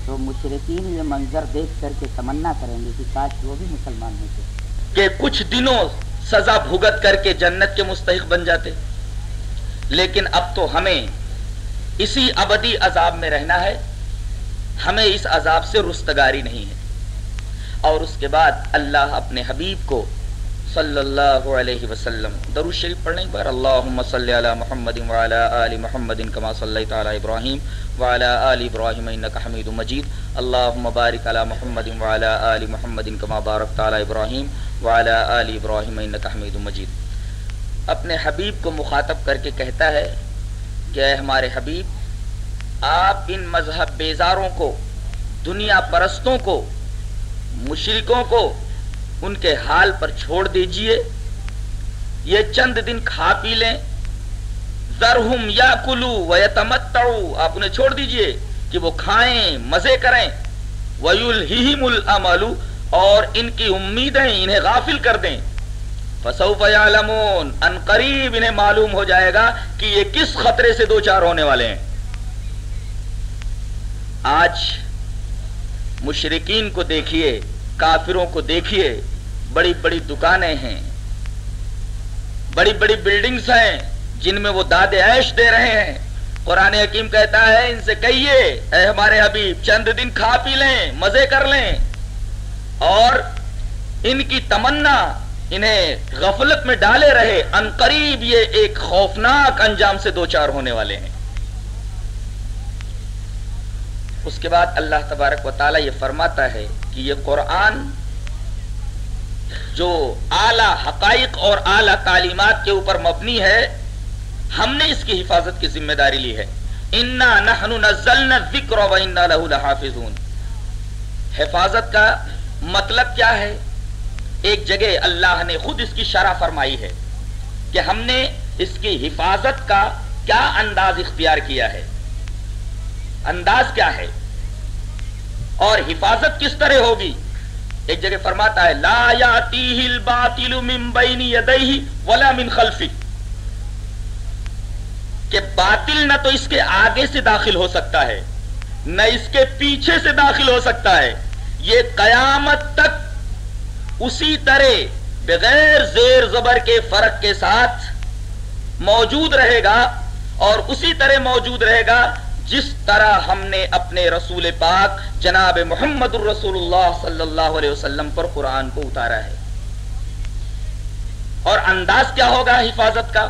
تو مشرقین یہ منظر دیکھ کر کے تمنا کریں گے کہ کاش وہ بھی مسلمان ہوتے۔ کہ کچھ دنوں سزا بھگت کر کے جنت کے مستحق بن جاتے۔ لیکن اب تو ہمیں اسی ابدی عذاب میں رہنا ہے۔ ہمیں اس عذاب سے رستگاری نہیں ہے۔ اور اس کے بعد اللہ اپنے حبیب کو صلی اللہ علیہ وسلم. درود شریف پڑھنے پر اللہم صلی علی محمد وعلی آل محمد کما صلیت علی ابراہیم وعلی آل ابراہیم انکا حمید مجید. اللہم بارک علی محمد وعلی آل محمد کما بارکت علی ابراہیم وعلی آل ابراہیم انکا حمید مجید. اپنے حبیب کو مخاطب کر کے کہتا ہے، کہ اے ہمارے حبیب، آپ ان مذہب بیزاروں کو، دنیا پرستوں کو، مشرکوں کو ان کے حال پر چھوڑ دیجیے۔ یہ چند دن کھا پی لیں۔ ذرہم یا کلو و آپ انہیں چھوڑ دیجیے کہ وہ کھائیں، مزے کریں۔ وَيُلْهِهِمُ الْأَمَلُ اور ان کی امیدیں انہیں غافل کر دیں۔ فَسَوْفَ يَعْلَمُونَ ان قریب انہیں معلوم ہو جائے گا کہ یہ کس خطرے سے دو چار ہونے والے ہیں۔ آج مشرقین کو دیکھیے۔ کافروں کو دیکھیے، بڑی بڑی دکانیں ہیں، بڑی بڑی بلڈنگز ہیں، جن میں وہ داد عیش دے رہے ہیں۔ قرآن حکیم کہتا ہے، ان سے کہیے، اے ہمارے حبیب، چند دن کھا پی لیں، مزے کر لیں۔ اور ان کی تمنا انہیں غفلت میں ڈالے رہے۔ ان قریب یہ ایک خوفناک انجام سے دو چار ہونے والے ہیں۔ اس کے بعد اللہ تبارک و تعالیٰ یہ فرماتا ہے کہ یہ قرآن جو اعلی حقائق اور اعلی تعلیمات کے اوپر مبنی ہے، ہم نے اس کی حفاظت کی ذمہ داری لی ہے۔ انا نحن نزلنا الذکر و انا له لحافظون۔ حفاظت کا مطلب کیا ہے؟ ایک جگہ اللہ نے خود اس کی شرح فرمائی ہے کہ ہم نے اس کی حفاظت کا کیا انداز اختیار کیا ہے۔ انداز کیا ہے؟ اور حفاظت کس طرح ہوگی؟ ایک جگہ فرماتا ہے، لا یاتیہ الباطل من بین یدیہ ولا من خلفہ۔ کہ باطل نہ تو اس کے آگے سے داخل ہو سکتا ہے، نہ اس کے پیچھے سے داخل ہو سکتا ہے۔ یہ قیامت تک اسی طرح بغیر زیر زبر کے فرق کے ساتھ موجود رہے گا اور اسی طرح موجود رہے گا جس طرح ہم نے اپنے رسول پاک جناب محمد الرسول اللہ صلی اللہ علیہ وسلم پر قرآن کو اتارا ہے۔ اور انداز کیا ہوگا حفاظت کا؟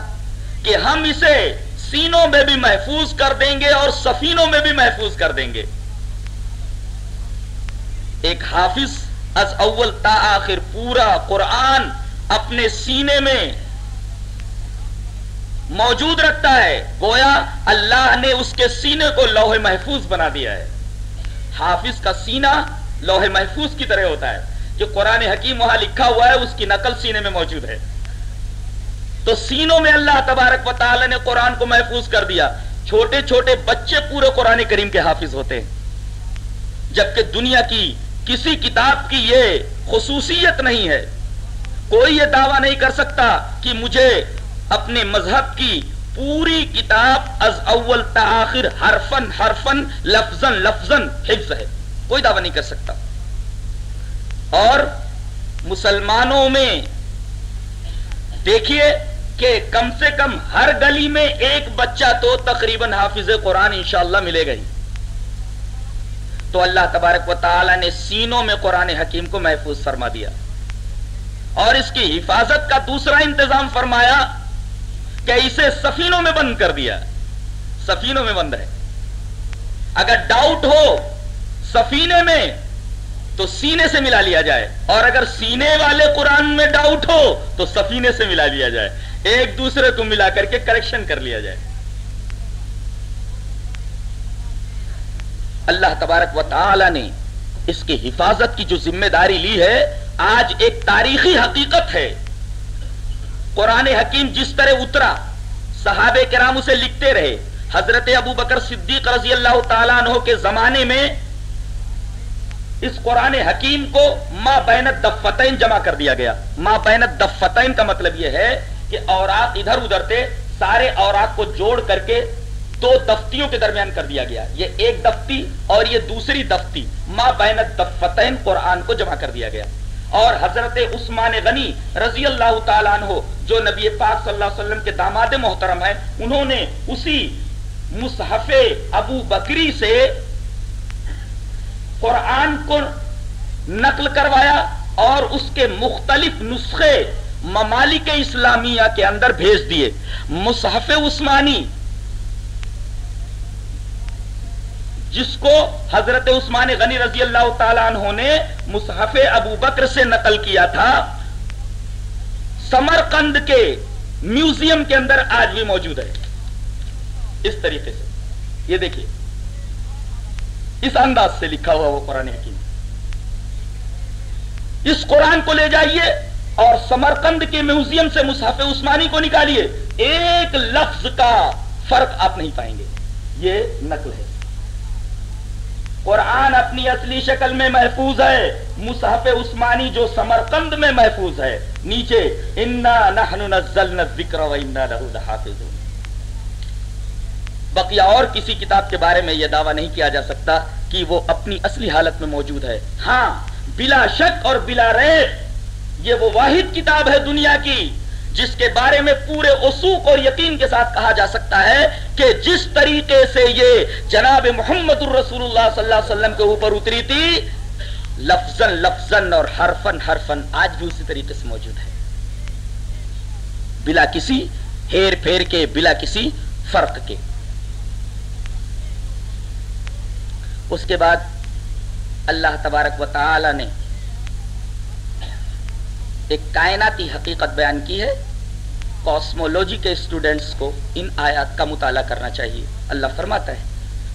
کہ ہم اسے سینوں میں بھی محفوظ کر دیں گے اور سفینوں میں بھی محفوظ کر دیں گے۔ ایک حافظ از اول تا آخر پورا قرآن اپنے سینے میں موجود رکھتا ہے۔ گویا اللہ نے اس کے سینے کو لوہے محفوظ بنا دیا ہے۔ حافظ کا سینہ لوہے محفوظ کی طرح ہوتا ہے۔ جو قرآن حکیم وہاں لکھا ہوا ہے، اس کی نقل سینے میں موجود ہے۔ تو سینوں میں اللہ تبارک و تعالی نے قرآن کو محفوظ کر دیا۔ چھوٹے چھوٹے بچے پورے قرآن کریم کے حافظ ہوتے ہیں۔ جبکہ دنیا کی کسی کتاب کی یہ خصوصیت نہیں ہے۔ کوئی یہ دعویٰ نہیں کر سکتا کہ مجھے اپنے مذہب کی پوری کتاب از اول تاخر حرفن حرفن لفظن لفظن حفظ ہے۔ کوئی دعویٰ نہیں کر سکتا۔ اور مسلمانوں میں دیکھیے کہ کم سے کم ہر گلی میں ایک بچہ تو تقریباً حافظ قرآن انشاءاللہ ملے گا ہی۔ تو اللہ تبارک و تعالی نے سینوں میں قرآن حکیم کو محفوظ فرما دیا۔ اور اس کی حفاظت کا دوسرا انتظام فرمایا۔ کہ اسے سفینوں میں بند کر دیا سفینوں میں بند ہے۔ اگر ڈاؤٹ ہو سفینے میں، تو سینے سے ملا لیا جائے۔ اور اگر سینے والے قرآن میں ڈاؤٹ ہو، تو سفینے سے ملا لیا جائے۔ ایک دوسرے کو ملا کر کے کریکشن کر لیا جائے۔ اللہ تبارک و تعالی نے اس کی حفاظت کی جو ذمہ داری لی ہے، آج ایک تاریخی حقیقت ہے۔ قرآن حکیم جس طرح اترا، صحابہ کرام اسے لکھتے رہے۔ حضرت ابو بکر صدیق رضی اللہ تعالیٰ عنہ کے زمانے میں اس قرآن حکیم کو ما بینت دفتین جمع کر دیا گیا۔ ما بینت دفتین کا مطلب یہ ہے کہ اوراق ادھر ادھر تھے سارے اوراق کو جوڑ کر کے دو دفتیوں کے درمیان کر دیا گیا۔ یہ ایک دفتی اور یہ دوسری دفتی۔ ما بینت دفتین قرآن کو جمع کر دیا گیا۔ اور حضرت عثمان غنی رضی اللہ تعالیٰ عنہ، جو نبی پاک صلی اللہ علیہ وسلم کے داماد محترم ہیں، انہوں نے اسی مصحف ابو بکری سے قرآن کو نقل کروایا اور اس کے مختلف نسخے ممالک اسلامیہ کے اندر بھیج دیے۔ مصحف عثمانی جس کو حضرت عثمان غنی رضی اللہ تعالیٰ عنہ نے مصحف ابو بکر سے نقل کیا تھا، سمرقند کے میوزیم کے اندر آج بھی موجود ہے۔ اس طریقے سے۔ یہ دیکھیے، اس انداز سے لکھا ہوا وہ قرآن حکیم۔ اس قرآن کو لے جائیے اور سمرقند کے میوزیم سے مصحف عثمانی کو نکالیے۔ ایک لفظ کا فرق آپ نہیں پائیں گے۔ یہ نقل ہے۔ قرآن اپنی اصلی شکل میں محفوظ ہے۔ مصحف عثمانی جو سمرقند میں محفوظ ہے۔ نیچے، انا نحن نزلنا الذکر و انا له لحافظون بقیہ اور کسی کتاب کے بارے میں یہ دعویٰ نہیں کیا جا سکتا کہ وہ اپنی اصلی حالت میں موجود ہے۔ ہاں بلا شک اور بلا ریب، یہ وہ واحد کتاب ہے دنیا کی۔ جس کے بارے میں پورے اصوق اور یقین کے ساتھ کہا جا سکتا ہے کہ جس طریقے سے یہ جناب محمد الرسول اللہ صلی اللہ علیہ وسلم کے اوپر اتری تھی لفظن لفظن اور حرفن حرفن آج بھی اسی طریقے سے موجود ہے۔ بلا کسی ہیر پھیر کے، بلا کسی فرق کے۔ اس کے بعد اللہ تبارک و تعالی نے ایک کائناتی حقیقت بیان کی ہے۔ کاسمولوجی کے اسٹوڈنٹس کو ان آیات کا مطالعہ کرنا چاہیے۔ اللہ فرماتا ہے،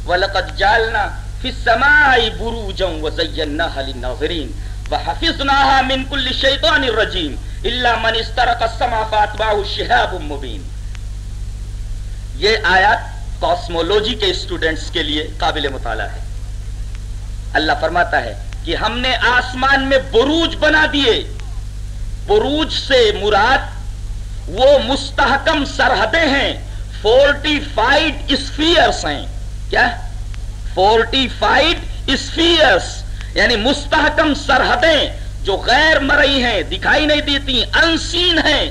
وَلَقَدْ جَعَلْنَا فِي السَّمَاءِ بُرُوجًا وَزَيَّنَّاهَا لِلنَّاظِرِينَ۔ وَحَفِظْنَاهَا مِنْ كُلِّ شَيْطَانٍ رَجِيمٍ۔ إِلَّا مَنِ اسْتَرَقَ السَّمَاءَ فَأَتْبَعَهُ شِهَابٌ مُبِينٌ۔ یہ آیات کاسمولوجی کے اسٹوڈنٹس کے لیے قابل مطالعہ ہے۔ اللہ فرماتا ہے کہ ہم نے آسمان میں بروج بنا دیے۔ بروج سے مراد وہ مستحکم سرحدیں ہیں فورٹی فائیڈ اسفیئرس ہیں۔ کیا؟ فورٹی فائیڈ اسفیئرس یعنی مستحکم سرحدیں جو غیر مرئی ہیں، دکھائی نہیں دیتی انسین ہیں۔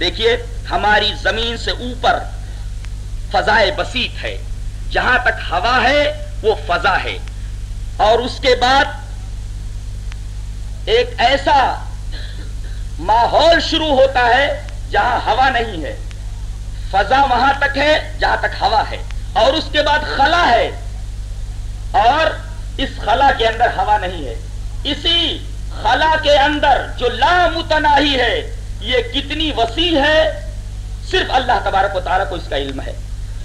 دیکھیے، ہماری زمین سے اوپر فضائے بسیط ہے۔ جہاں تک ہوا ہے، وہ فضا ہے۔ اور اس کے بعد ایک ایسا ماحول شروع ہوتا ہے جہاں ہوا نہیں ہے۔ فضا وہاں تک ہے جہاں تک ہوا ہے۔ اور اس کے بعد خلا ہے۔ اور اس خلا کے اندر ہوا نہیں ہے۔ اسی خلا کے اندر جو لامتناہی ہے، یہ کتنی وسیع ہے، صرف اللہ تبارک و تعالیٰ کو اس کا علم ہے۔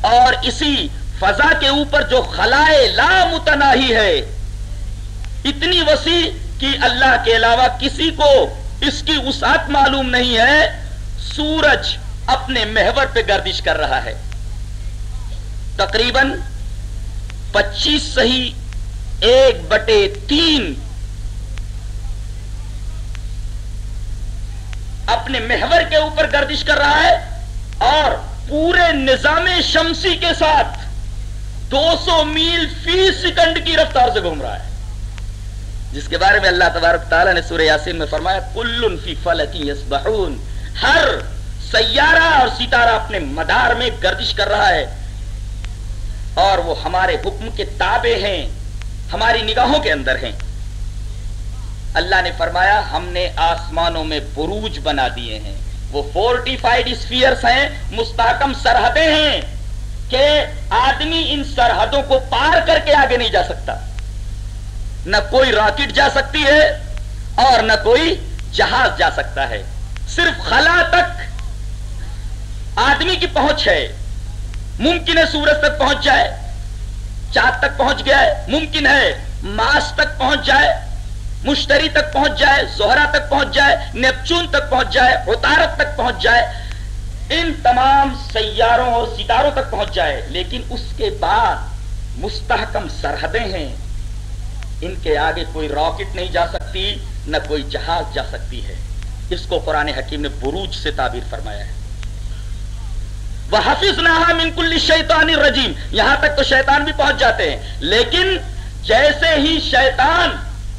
اور اسی فضا کے اوپر جو خلائے لامتناہی ہے، اتنی وسیع کہ اللہ کے علاوہ کسی کو اس کی وسعت معلوم نہیں ہے، سورج اپنے محور پہ گردش کر رہا ہے۔ تقریباً پچیس صحیح ایک بٹے تین اپنے محور کے اوپر گردش کر رہا ہے اور پورے نظام شمسی کے ساتھ دو سو میل فی سیکنڈ کی رفتار سے گھوم رہا ہے۔ جس کے بارے میں اللہ تبارک تعالیٰ نے سورہ یاسین میں فرمایا، کل فی فلکی یسبحون، ہر سیارہ اور ستارہ اپنے مدار میں گردش کر رہا ہے اور وہ ہمارے حکم کے تابع ہیں، ہماری نگاہوں کے اندر ہیں۔ اللہ نے فرمایا، ہم نے آسمانوں میں بروج بنا دیے ہیں۔ وہ فورٹی فائیڈ اسفیئرس ہیں، مستحکم سرحدیں ہیں کہ آدمی ان سرحدوں کو پار کر کے آگے نہیں جا سکتا۔ نہ کوئی راکٹ جا سکتی ہے اور نہ کوئی جہاز جا سکتا ہے۔ صرف خلا تک آدمی کی پہنچ ہے۔ ممکن ہے سورج تک پہنچ جائے۔ چاند تک پہنچ گیا ہے۔ ممکن ہے ماس تک پہنچ جائے۔ مشتری تک پہنچ جائے۔ زہرا تک پہنچ جائے۔ نیپچون تک پہنچ جائے۔ اتارت تک پہنچ جائے۔ ان تمام سیاروں اور ستاروں تک پہنچ جائے۔ لیکن اس کے بعد مستحکم سرحدیں ہیں۔ ان کے آگے کوئی راکٹ نہیں جا سکتی، نہ کوئی جہاز جا سکتی ہے۔ اس کو قرآن حکیم نے بروج سے تعبیر فرمایا ہے۔ وہ حفظ نہ شیطان رجیم یہاں تک تو شیطان بھی پہنچ جاتے ہیں، لیکن جیسے ہی شیطان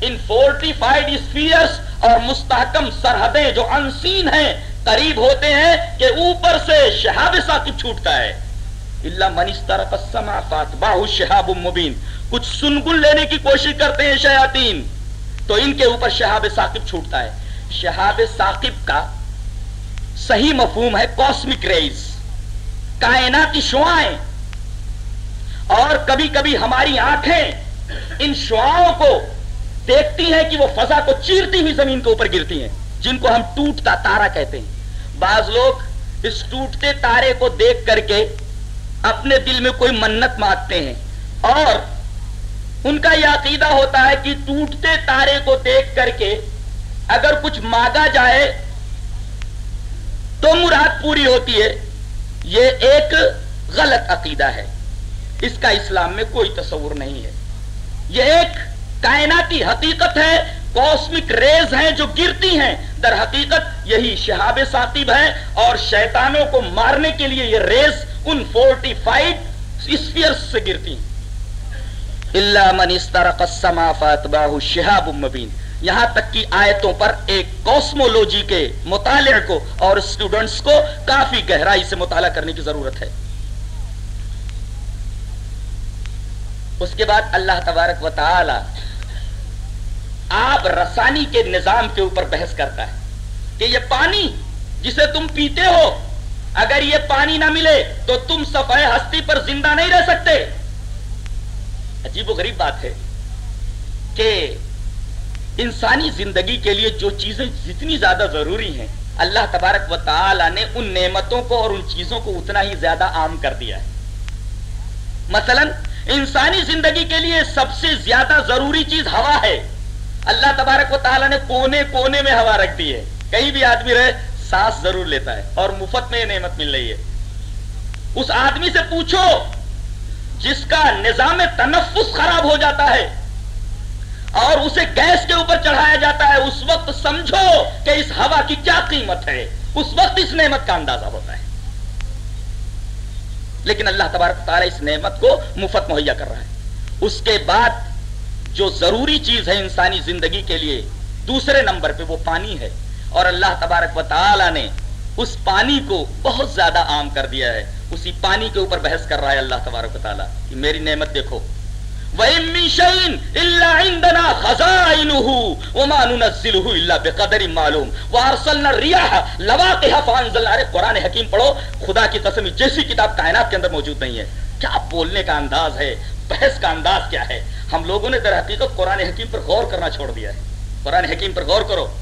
ان فورٹی فائیڈ اسفیئرس اور مستحکم سرحدیں جو انسین ہیں، قریب ہوتے ہیں کہ اوپر سے شہاب ثاقب چھوٹتا ہے۔ اللہ منستر باہو شہاب مبین کچھ سنگل لینے کی کوشش کرتے ہیں شیاطین۔ تو ان کے اوپر شہاب ثاقب چھوٹتا ہے۔ شہاب ثاقب کا صحیح مفہوم ہے کاسمک ریز کائناتی شعائیں اور کبھی کبھی ہماری آنکھیں ان شعاؤں کو دیکھتی ہیں کہ وہ فضا کو چیرتی ہوئی زمین کے اوپر گرتی ہیں، جن کو ہم ٹوٹتا تارا کہتے ہیں۔ بعض لوگ اس ٹوٹتے تارے کو دیکھ کر کے اپنے دل میں کوئی منت مانگتے ہیں۔ اور ان کا یہ عقیدہ ہوتا ہے کہ ٹوٹتے تارے کو دیکھ کر کے اگر کچھ مانگا جائے تو مراد پوری ہوتی ہے۔ یہ ایک غلط عقیدہ ہے۔ اس کا اسلام میں کوئی تصور نہیں ہے۔ یہ ایک کائناتی حقیقت ہے۔ کوسمک ریز ہیں جو گرتی ہیں۔ در حقیقت یہی شہاب ثاقب ہے اور شیطانوں کو مارنے کے لیے یہ rays in forty five spheres سے گرتی ہیں۔ اللہ من استرق السما فاتباہ شہاب مبین۔ یہاں تک کی آیتوں پر ایک کوسمولوجی کے مطالعے کو اور اسٹوڈنٹس کو کافی گہرائی سے مطالعہ کرنے کی ضرورت ہے۔ اس کے بعد اللہ تبارک و تعالی آپ رسانی کے نظام کے اوپر بحث کرتا ہے کہ یہ پانی جسے تم پیتے ہو، اگر یہ پانی نہ ملے تو تم صفحہ ہستی پر زندہ نہیں رہ سکتے۔ عجیب و غریب بات ہے کہ انسانی زندگی کے لیے جو چیزیں جتنی زیادہ ضروری ہیں، اللہ تبارک و تعالی نے ان نعمتوں کو اور ان چیزوں کو اتنا ہی زیادہ عام کر دیا ہے۔ مثلا، انسانی زندگی کے لیے سب سے زیادہ ضروری چیز ہوا ہے۔ اللہ تبارک و تعالیٰ نے کونے کونے میں ہوا رکھ دی ہے۔ کہیں بھی آدمی رہے، سانس ضرور لیتا ہے اور مفت میں یہ نعمت مل رہی ہے۔ اس آدمی سے پوچھو جس کا نظام تنفس خراب ہو جاتا ہے اور اسے گیس کے اوپر چڑھایا جاتا ہے، اس وقت سمجھو کہ اس ہوا کی کیا قیمت ہے۔ اس وقت اس نعمت کا اندازہ ہوتا ہے۔ لیکن اللہ تبارک تعالیٰ اس نعمت کو مفت مہیا کر رہا ہے۔ اس کے بعد جو ضروری چیز ہے انسانی زندگی کے لیے، دوسرے نمبر پہ وہ پانی ہے۔ اور اللہ تبارک و تعالی نے اس پانی کو بہت زیادہ عام کر دیا ہے۔ اسی پانی کے اوپر بحث کر رہا ہے اللہ تبارک و تعالیٰ کہ میری نعمت دیکھو۔ وَإِن قرآن حکیم پڑھو، خدا کی قسم جیسی کتاب کائنات کے اندر موجود نہیں ہے۔ کیا بولنے کا انداز ہے؟ بحث کا انداز کیا ہے؟ ہم لوگوں نے در حقیقت قرآن حکیم پر غور کرنا چھوڑ دیا ہے۔ قرآن حکیم پر غور کرو۔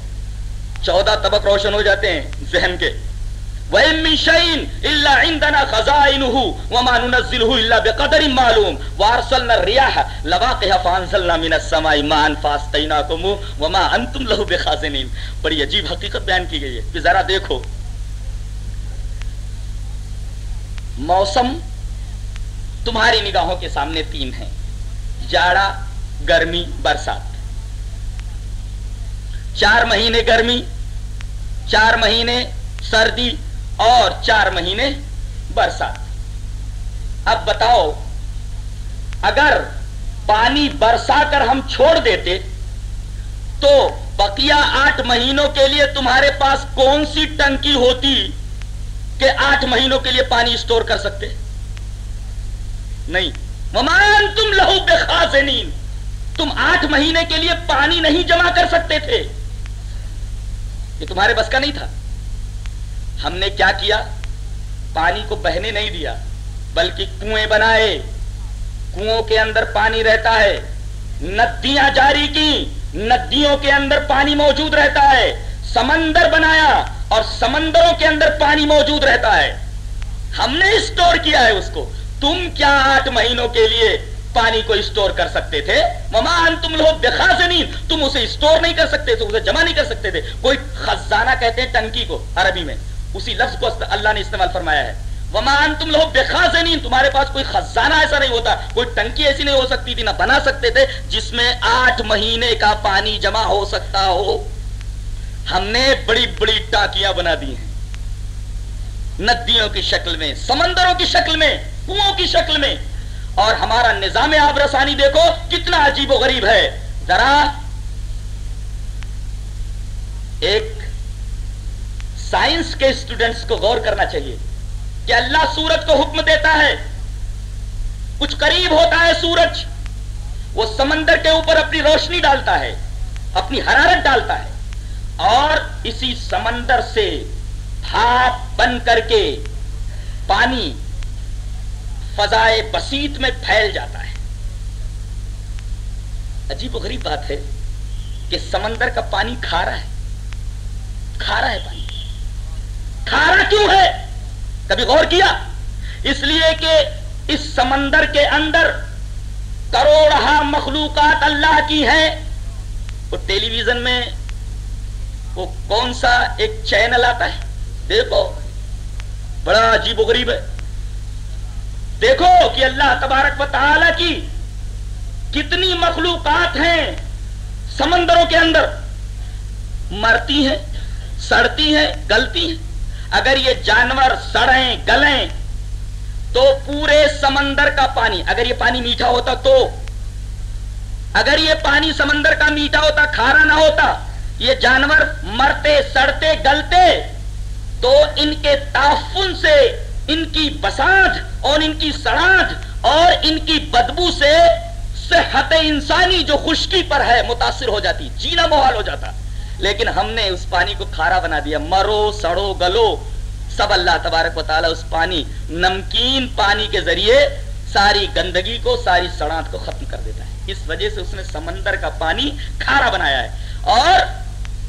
چودہ طبق روشن ہو جاتے ہیں ذہن کے۔ وَإِن مِّن شَيْءٍ إِلَّا عِندَنَا خَزَائِنُهُ وَمَا نُنَزِّلُهُ إِلَّا بِقَدَرٍ مَّعْلُومٍ وَأَرْسَلْنَا الرِّيَاحَ لَوَاقِحَ فَأَنزَلْنَا مِنَ السَّمَاءِ مَاءً فَأَسْقَيْنَاكُمْ وَمَا أَنتُمْ لَهُ بِخَازِنِينَ بڑی عجیب حقیقت بیان کی گئی ہے کہ ذرا دیکھو۔ موسم تمہاری نگاہوں کے سامنے تین ہیں۔ جاڑا، گرمی، برسات۔ چار مہینے گرمی، چار مہینے سردی اور چار مہینے برسات۔ اب بتاؤ، اگر پانی برسا کر ہم چھوڑ دیتے، تو بقیہ آٹھ مہینوں کے لیے تمہارے پاس کون سی ٹنکی ہوتی کہ آٹھ مہینوں کے لیے پانی اسٹور کر سکتے؟ نہیں۔ ممان، تم لہو بے خاص تم آٹھ مہینے کے لیے پانی نہیں جمع کر سکتے تھے۔ یہ تمہارے بس کا نہیں تھا۔ ہم نے کیا کیا؟ پانی کو بہنے نہیں دیا، بلکہ کنویں بنائے۔ کنو کے اندر پانی رہتا ہے۔ ندیاں جاری کی ندیوں کے اندر پانی موجود رہتا ہے۔ سمندر بنایا اور سمندروں کے اندر پانی موجود رہتا ہے۔ ہم نے اسٹور کیا ہے اس کو۔ تم کیا آٹھ مہینوں کے لیے پانی کو اسٹور کر سکتے تھے؟ ممان تم لوگ بخاص نہیں تم اسے اسٹور نہیں کر سکتے تھے اسے جمع نہیں کر سکتے تھے۔ کوئی خزانہ کہتے ہیں ٹنکی کو عربی میں۔ اسی لفظ کو اللہ نے استعمال فرمایا ہے۔ ومان تم لوگ بےخاص نہیں تمہارے پاس کوئی خزانہ ایسا نہیں ہوتا۔ کوئی ٹنکی ایسی نہیں ہو سکتی تھی، نہ بنا سکتے تھے، جس میں آٹھ مہینے کا پانی جمع ہو سکتا ہو۔ ہم نے بڑی بڑی ٹاکیاں بنا دی ہیں۔ ندیوں کی شکل میں، سمندروں کی شکل میں کنو کی شکل میں۔ اور ہمارا نظام آب رسانی دیکھو، کتنا عجیب و غریب ہے۔ ذرا ایک سائنس کے اسٹوڈنٹس کو غور کرنا چاہیے کہ اللہ سورج کو حکم دیتا ہے۔ کچھ قریب ہوتا ہے سورج، وہ سمندر کے اوپر اپنی روشنی ڈالتا ہے، اپنی حرارت ڈالتا ہے۔ اور اسی سمندر سے بھاپ بن کر کے پانی فضائے بسیط میں پھیل جاتا ہے۔ عجیب و غریب بات ہے کہ سمندر کا پانی کھارا ہے کھارا ہے پانی۔ کھارا کیوں ہے؟ کبھی غور کیا؟ اس لیے کہ اس سمندر کے اندر کروڑہ مخلوقات اللہ کی ہیں۔ وہ ٹیلی ویژن میں وہ کون سا ایک چینل آتا ہے؟ دیکھو، بڑا عجیب و غریب ہے۔ دیکھو کہ اللہ تبارک و تعالی کی کتنی مخلوقات ہیں سمندروں کے اندر۔ مرتی ہیں، سڑتی ہیں، گلتی ہیں۔ اگر یہ جانور سڑیں، گلیں، تو پورے سمندر کا پانی، اگر یہ پانی میٹھا ہوتا تو۔ اگر یہ پانی سمندر کا میٹھا ہوتا، کھارا نہ ہوتا، یہ جانور مرتے، سڑتے، گلتے، تو ان کے تعفن سے، ان کی بساج اور ان کی سڑاج اور ان کی بدبو سے صحت انسانی جو خشکی پر ہے، متاثر ہو جاتی، جینا محال ہو جاتا۔ لیکن ہم نے اس پانی کو کھارا بنا دیا۔ مرو، سڑو، گلو۔ سب اللہ تبارک و تعالیٰ اس پانی، نمکین پانی کے ذریعے ساری گندگی کو، ساری سڑانت کو ختم کر دیتا ہے۔ اس وجہ سے اس نے سمندر کا پانی کھارا بنایا ہے۔ اور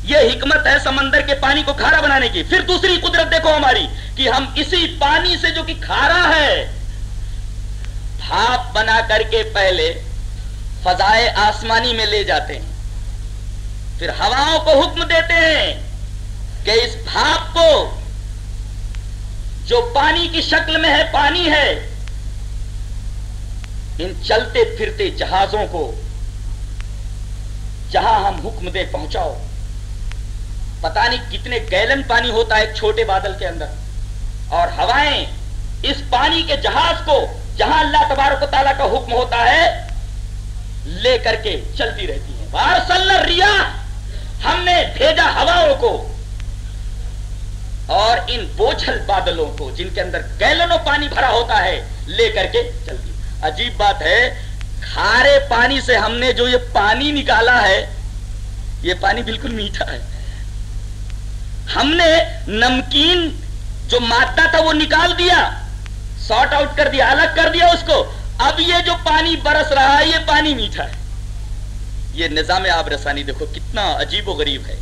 یہ حکمت ہے سمندر کے پانی کو کھارا بنانے کی۔ پھر دوسری قدرت دیکھو ہماری، کہ ہم اسی پانی سے جو کہ کھارا ہے، بھاپ بنا کر کے پہلے فضائے آسمانی میں لے جاتے ہیں۔ پھر ہواؤں کو حکم دیتے ہیں کہ اس بھاپ کو جو پانی کی شکل میں ہے، پانی ہے، ان چلتے پھرتے جہازوں کو جہاں ہم حکم دے پہنچاؤ۔ پتا نہیں کتنے گیلن پانی ہوتا ہے ایک چھوٹے بادل کے اندر۔ اور ہوائیں اس پانی کے جہاز کو جہاں اللہ تبارک و تعالیٰ کا حکم ہوتا ہے، لے کر کے چلتی رہتی ہے ریا ہم نے بھیجا ہواؤں کو اور ان بوجھل بادلوں کو جن کے اندر گیلنوں پانی بھرا ہوتا ہے، لے کر کے چلتی عجیب بات ہے، کھارے پانی سے ہم نے جو یہ پانی نکالا ہے، یہ پانی بالکل میٹھا ہے۔ ہم نے نمکین جو مادہ تھا وہ نکال دیا سارٹ آؤٹ کر دیا، الگ کر دیا اس کو۔ اب یہ جو پانی برس رہا ہے، یہ پانی میٹھا ہے۔ یہ نظام آب رسانی دیکھو، کتنا عجیب و غریب ہے۔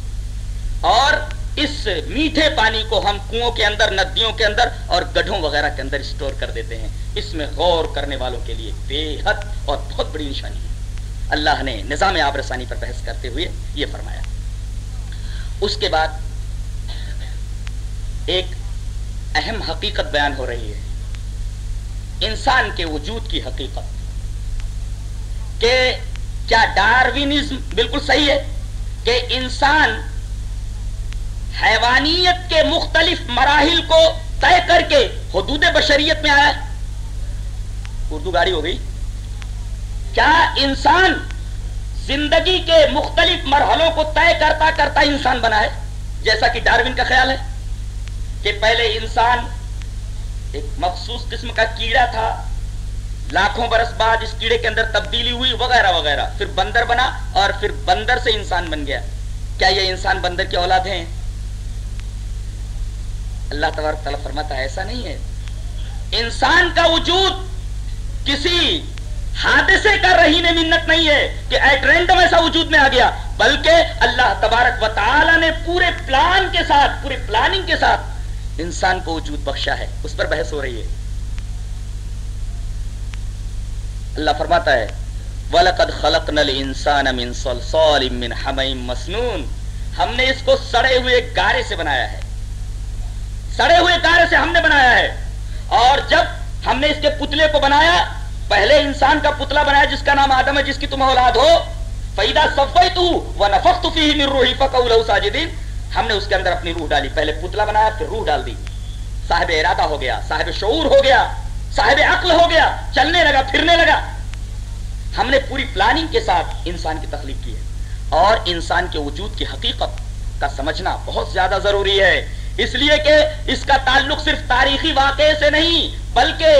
اور اس میٹھے پانی کو ہم کنو کے اندر، ندیوں کے اندر اور گڈھوں وغیرہ کے اندر اسٹور کر دیتے ہیں۔ اس میں غور کرنے والوں کے لیے بے حد اور بہت بڑی نشانی ہے۔ اللہ نے نظام آب رسانی پر بحث کرتے ہوئے یہ فرمایا۔ اس کے بعد ایک اہم حقیقت بیان ہو رہی ہے۔ انسان کے وجود کی حقیقت کہ کیا ڈاروینزم بالکل صحیح ہے کہ انسان حیوانیت کے مختلف مراحل کو طے کر کے حدود بشریت میں آیا ہے۔ اردو گاڑی ہو گئی۔ کیا انسان زندگی کے مختلف مرحلوں کو طے کرتا کرتا انسان بنا ہے؟ جیسا کہ ڈاروین کا خیال ہے کہ پہلے انسان ایک مخصوص قسم کا کیڑا تھا لاکھوں برس بعد اس کیڑے کے اندر تبدیلی ہوئی، وغیرہ وغیرہ۔ پھر بندر بنا اور پھر بندر سے انسان بن گیا۔ کیا یہ انسان بندر کی اولاد ہیں؟ اللہ تبارک تعالیٰ فرماتا ہے، ایسا نہیں ہے۔ انسان کا وجود کسی حادثے کا رہی منت نہیں ہے کہ ایٹ رینڈم ایسا وجود میں آ گیا، بلکہ اللہ تبارک و تعالی نے پورے پلان کے ساتھ، پورے پلاننگ کے ساتھ انسان کو وجود بخشا ہے۔ اس پر بحث ہو رہی ہے۔ اللہ فرماتا ہے، وَلَقَدْ خَلَقْنَا الْإِنسَانَ مِنْ صَلْصَالٍ مِنْ حَمَيْمْ مَسْنُونَ. ہم نے اس کو سڑے ہوئے گارے سے بنایا ہے۔ سڑے ہوئے تارے سے ہم نے بنایا ہے۔ اور جب ہم نے اس کے پتلے کو بنایا، پہلے انسان کا پتلا بنایا جس کا نام آدم ہے، جس کی تم اولاد ہو فیدا سفئی تو وہ نفق روحی ساجدین ہم نے اس کے اندر اپنی روح ڈالی۔ پہلے پتلا بنایا، پھر روح ڈال دی۔ صاحب ارادہ ہو گیا، صاحب شعور ہو گیا۔ صاحب عقل ہو گیا، چلنے لگا، پھرنے لگا۔ ہم نے پوری پلاننگ کے ساتھ انسان کی تخلیق کی ہے۔ اور انسان کے وجود کی حقیقت کا سمجھنا بہت زیادہ ضروری ہے۔ اس لیے کہ اس کا تعلق صرف تاریخی واقعے سے نہیں، بلکہ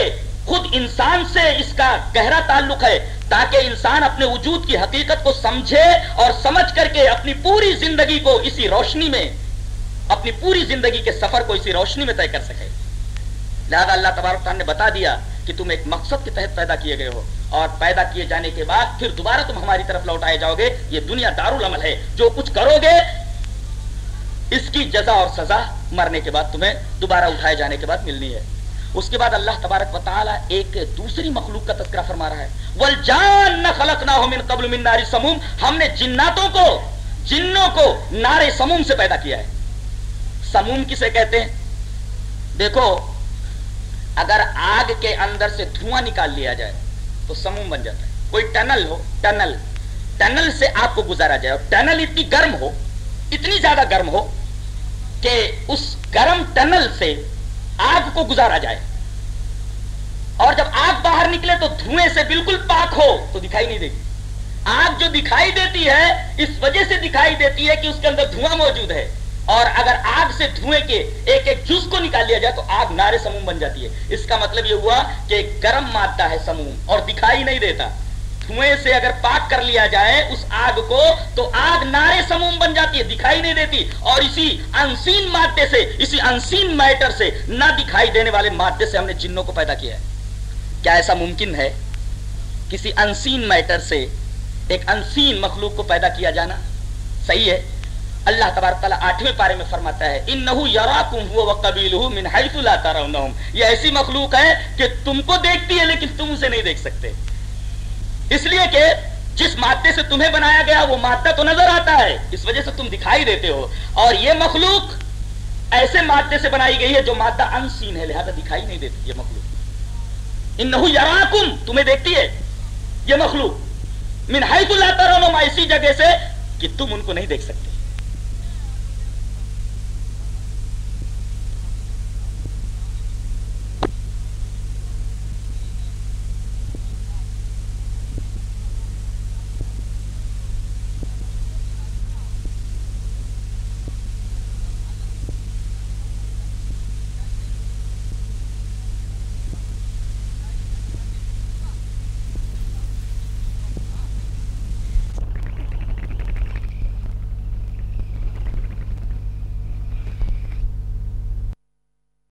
خود انسان سے اس کا گہرا تعلق ہے۔ تاکہ انسان اپنے وجود کی حقیقت کو سمجھے اور سمجھ کر کے اپنی پوری زندگی کو اسی روشنی میں، اپنی پوری زندگی کے سفر کو اسی روشنی میں طے کر سکے۔ لہذا اللہ تبارک نے بتا دیا کہ تم ایک مقصد کے تحت پیدا کیے گئے ہو اور پیدا کیے جانے کے بعد پھر دوبارہ تم ہماری طرف لوٹائے جاؤ گے، یہ دنیا دارالعمل ہے۔ جو کچھ کرو گے، اس کی جزا اور سزا مرنے کے بعد تمہیں دوبارہ اٹھائے جانے کے بعد ملنی ہے۔ اس کے بعد اللہ تبارک و تعالی ایک دوسری مخلوق کا تذکرہ فرما رہا ہے۔ والجان خلقناه من قبل من نار سموم۔ ہم نے جناتوں کو، جنوں کو نار سموم سے پیدا کیا ہے۔ سموم کسے کہتے ہیں؟ دیکھو اگر آگ کے اندر سے دھواں نکال لیا جائے تو سموم بن جاتا ہے۔ کوئی ٹنل ہو، ٹنل۔ ٹنل سے آپ کو گزارا جائے اور ٹنل اتنی گرم ہو، اتنی زیادہ گرم ہو کہ اس گرم ٹنل سے آگ کو گزارا جائے۔ اور جب آگ باہر نکلے تو دھوئیں سے بالکل پاک ہو، تو دکھائی نہیں دیتی۔ آگ جو دکھائی دیتی ہے، اس وجہ سے دکھائی دیتی ہے کہ اس کے اندر دھواں موجود ہے۔ اور اگر آگ سے دھوئیں کے ایک ایک جز کو نکال لیا جائے تو آگ نارے سموم بن جاتی ہے۔ اس کا مطلب یہ ہوا کہ گرم مادہ ہے سموم اور دکھائی نہیں دیتا۔ دھوئیں سے اگر پاک کر لیا جائے اس آگ کو تو آگ نارے سموم بن جاتی ہے، دکھائی نہیں دیتی۔ اور اسی انسین مادے سے، اسی انسین میٹر سے نہ دکھائی دینے والے مادے سے ہم نے جنوں کو پیدا کیا ہے۔ کیا ایسا ممکن ہے؟ کسی انسین میٹر سے ایک انسین مخلوق کو پیدا کیا جانا صحیح ہے۔ اللہ تبارک تعالیٰ آٹھویں پارے میں فرماتا ہے، انہو یراکم ہوا وقبیلہو من حیث لا ترونہم. یہ ایسی مخلوق ہے کہ تم کو دیکھتی ہے لیکن تم اسے نہیں دیکھ سکتے۔ اس لیے کہ جس مادے سے تمہیں بنایا گیا وہ مادہ تو نظر آتا ہے، اس وجہ سے تم دکھائی دیتے ہو۔ اور یہ مخلوق ایسے مادے سے بنائی گئی ہے جو مادہ انسین ہے، لہذا دکھائی نہیں دیتی یہ مخلوق۔ انہو یراکم، تمہیں دیکھتی ہے یہ مخلوق۔ من حیث لا ترونہم، ایسی جگہ سے کہ تم ان کو نہیں دیکھ سکتے۔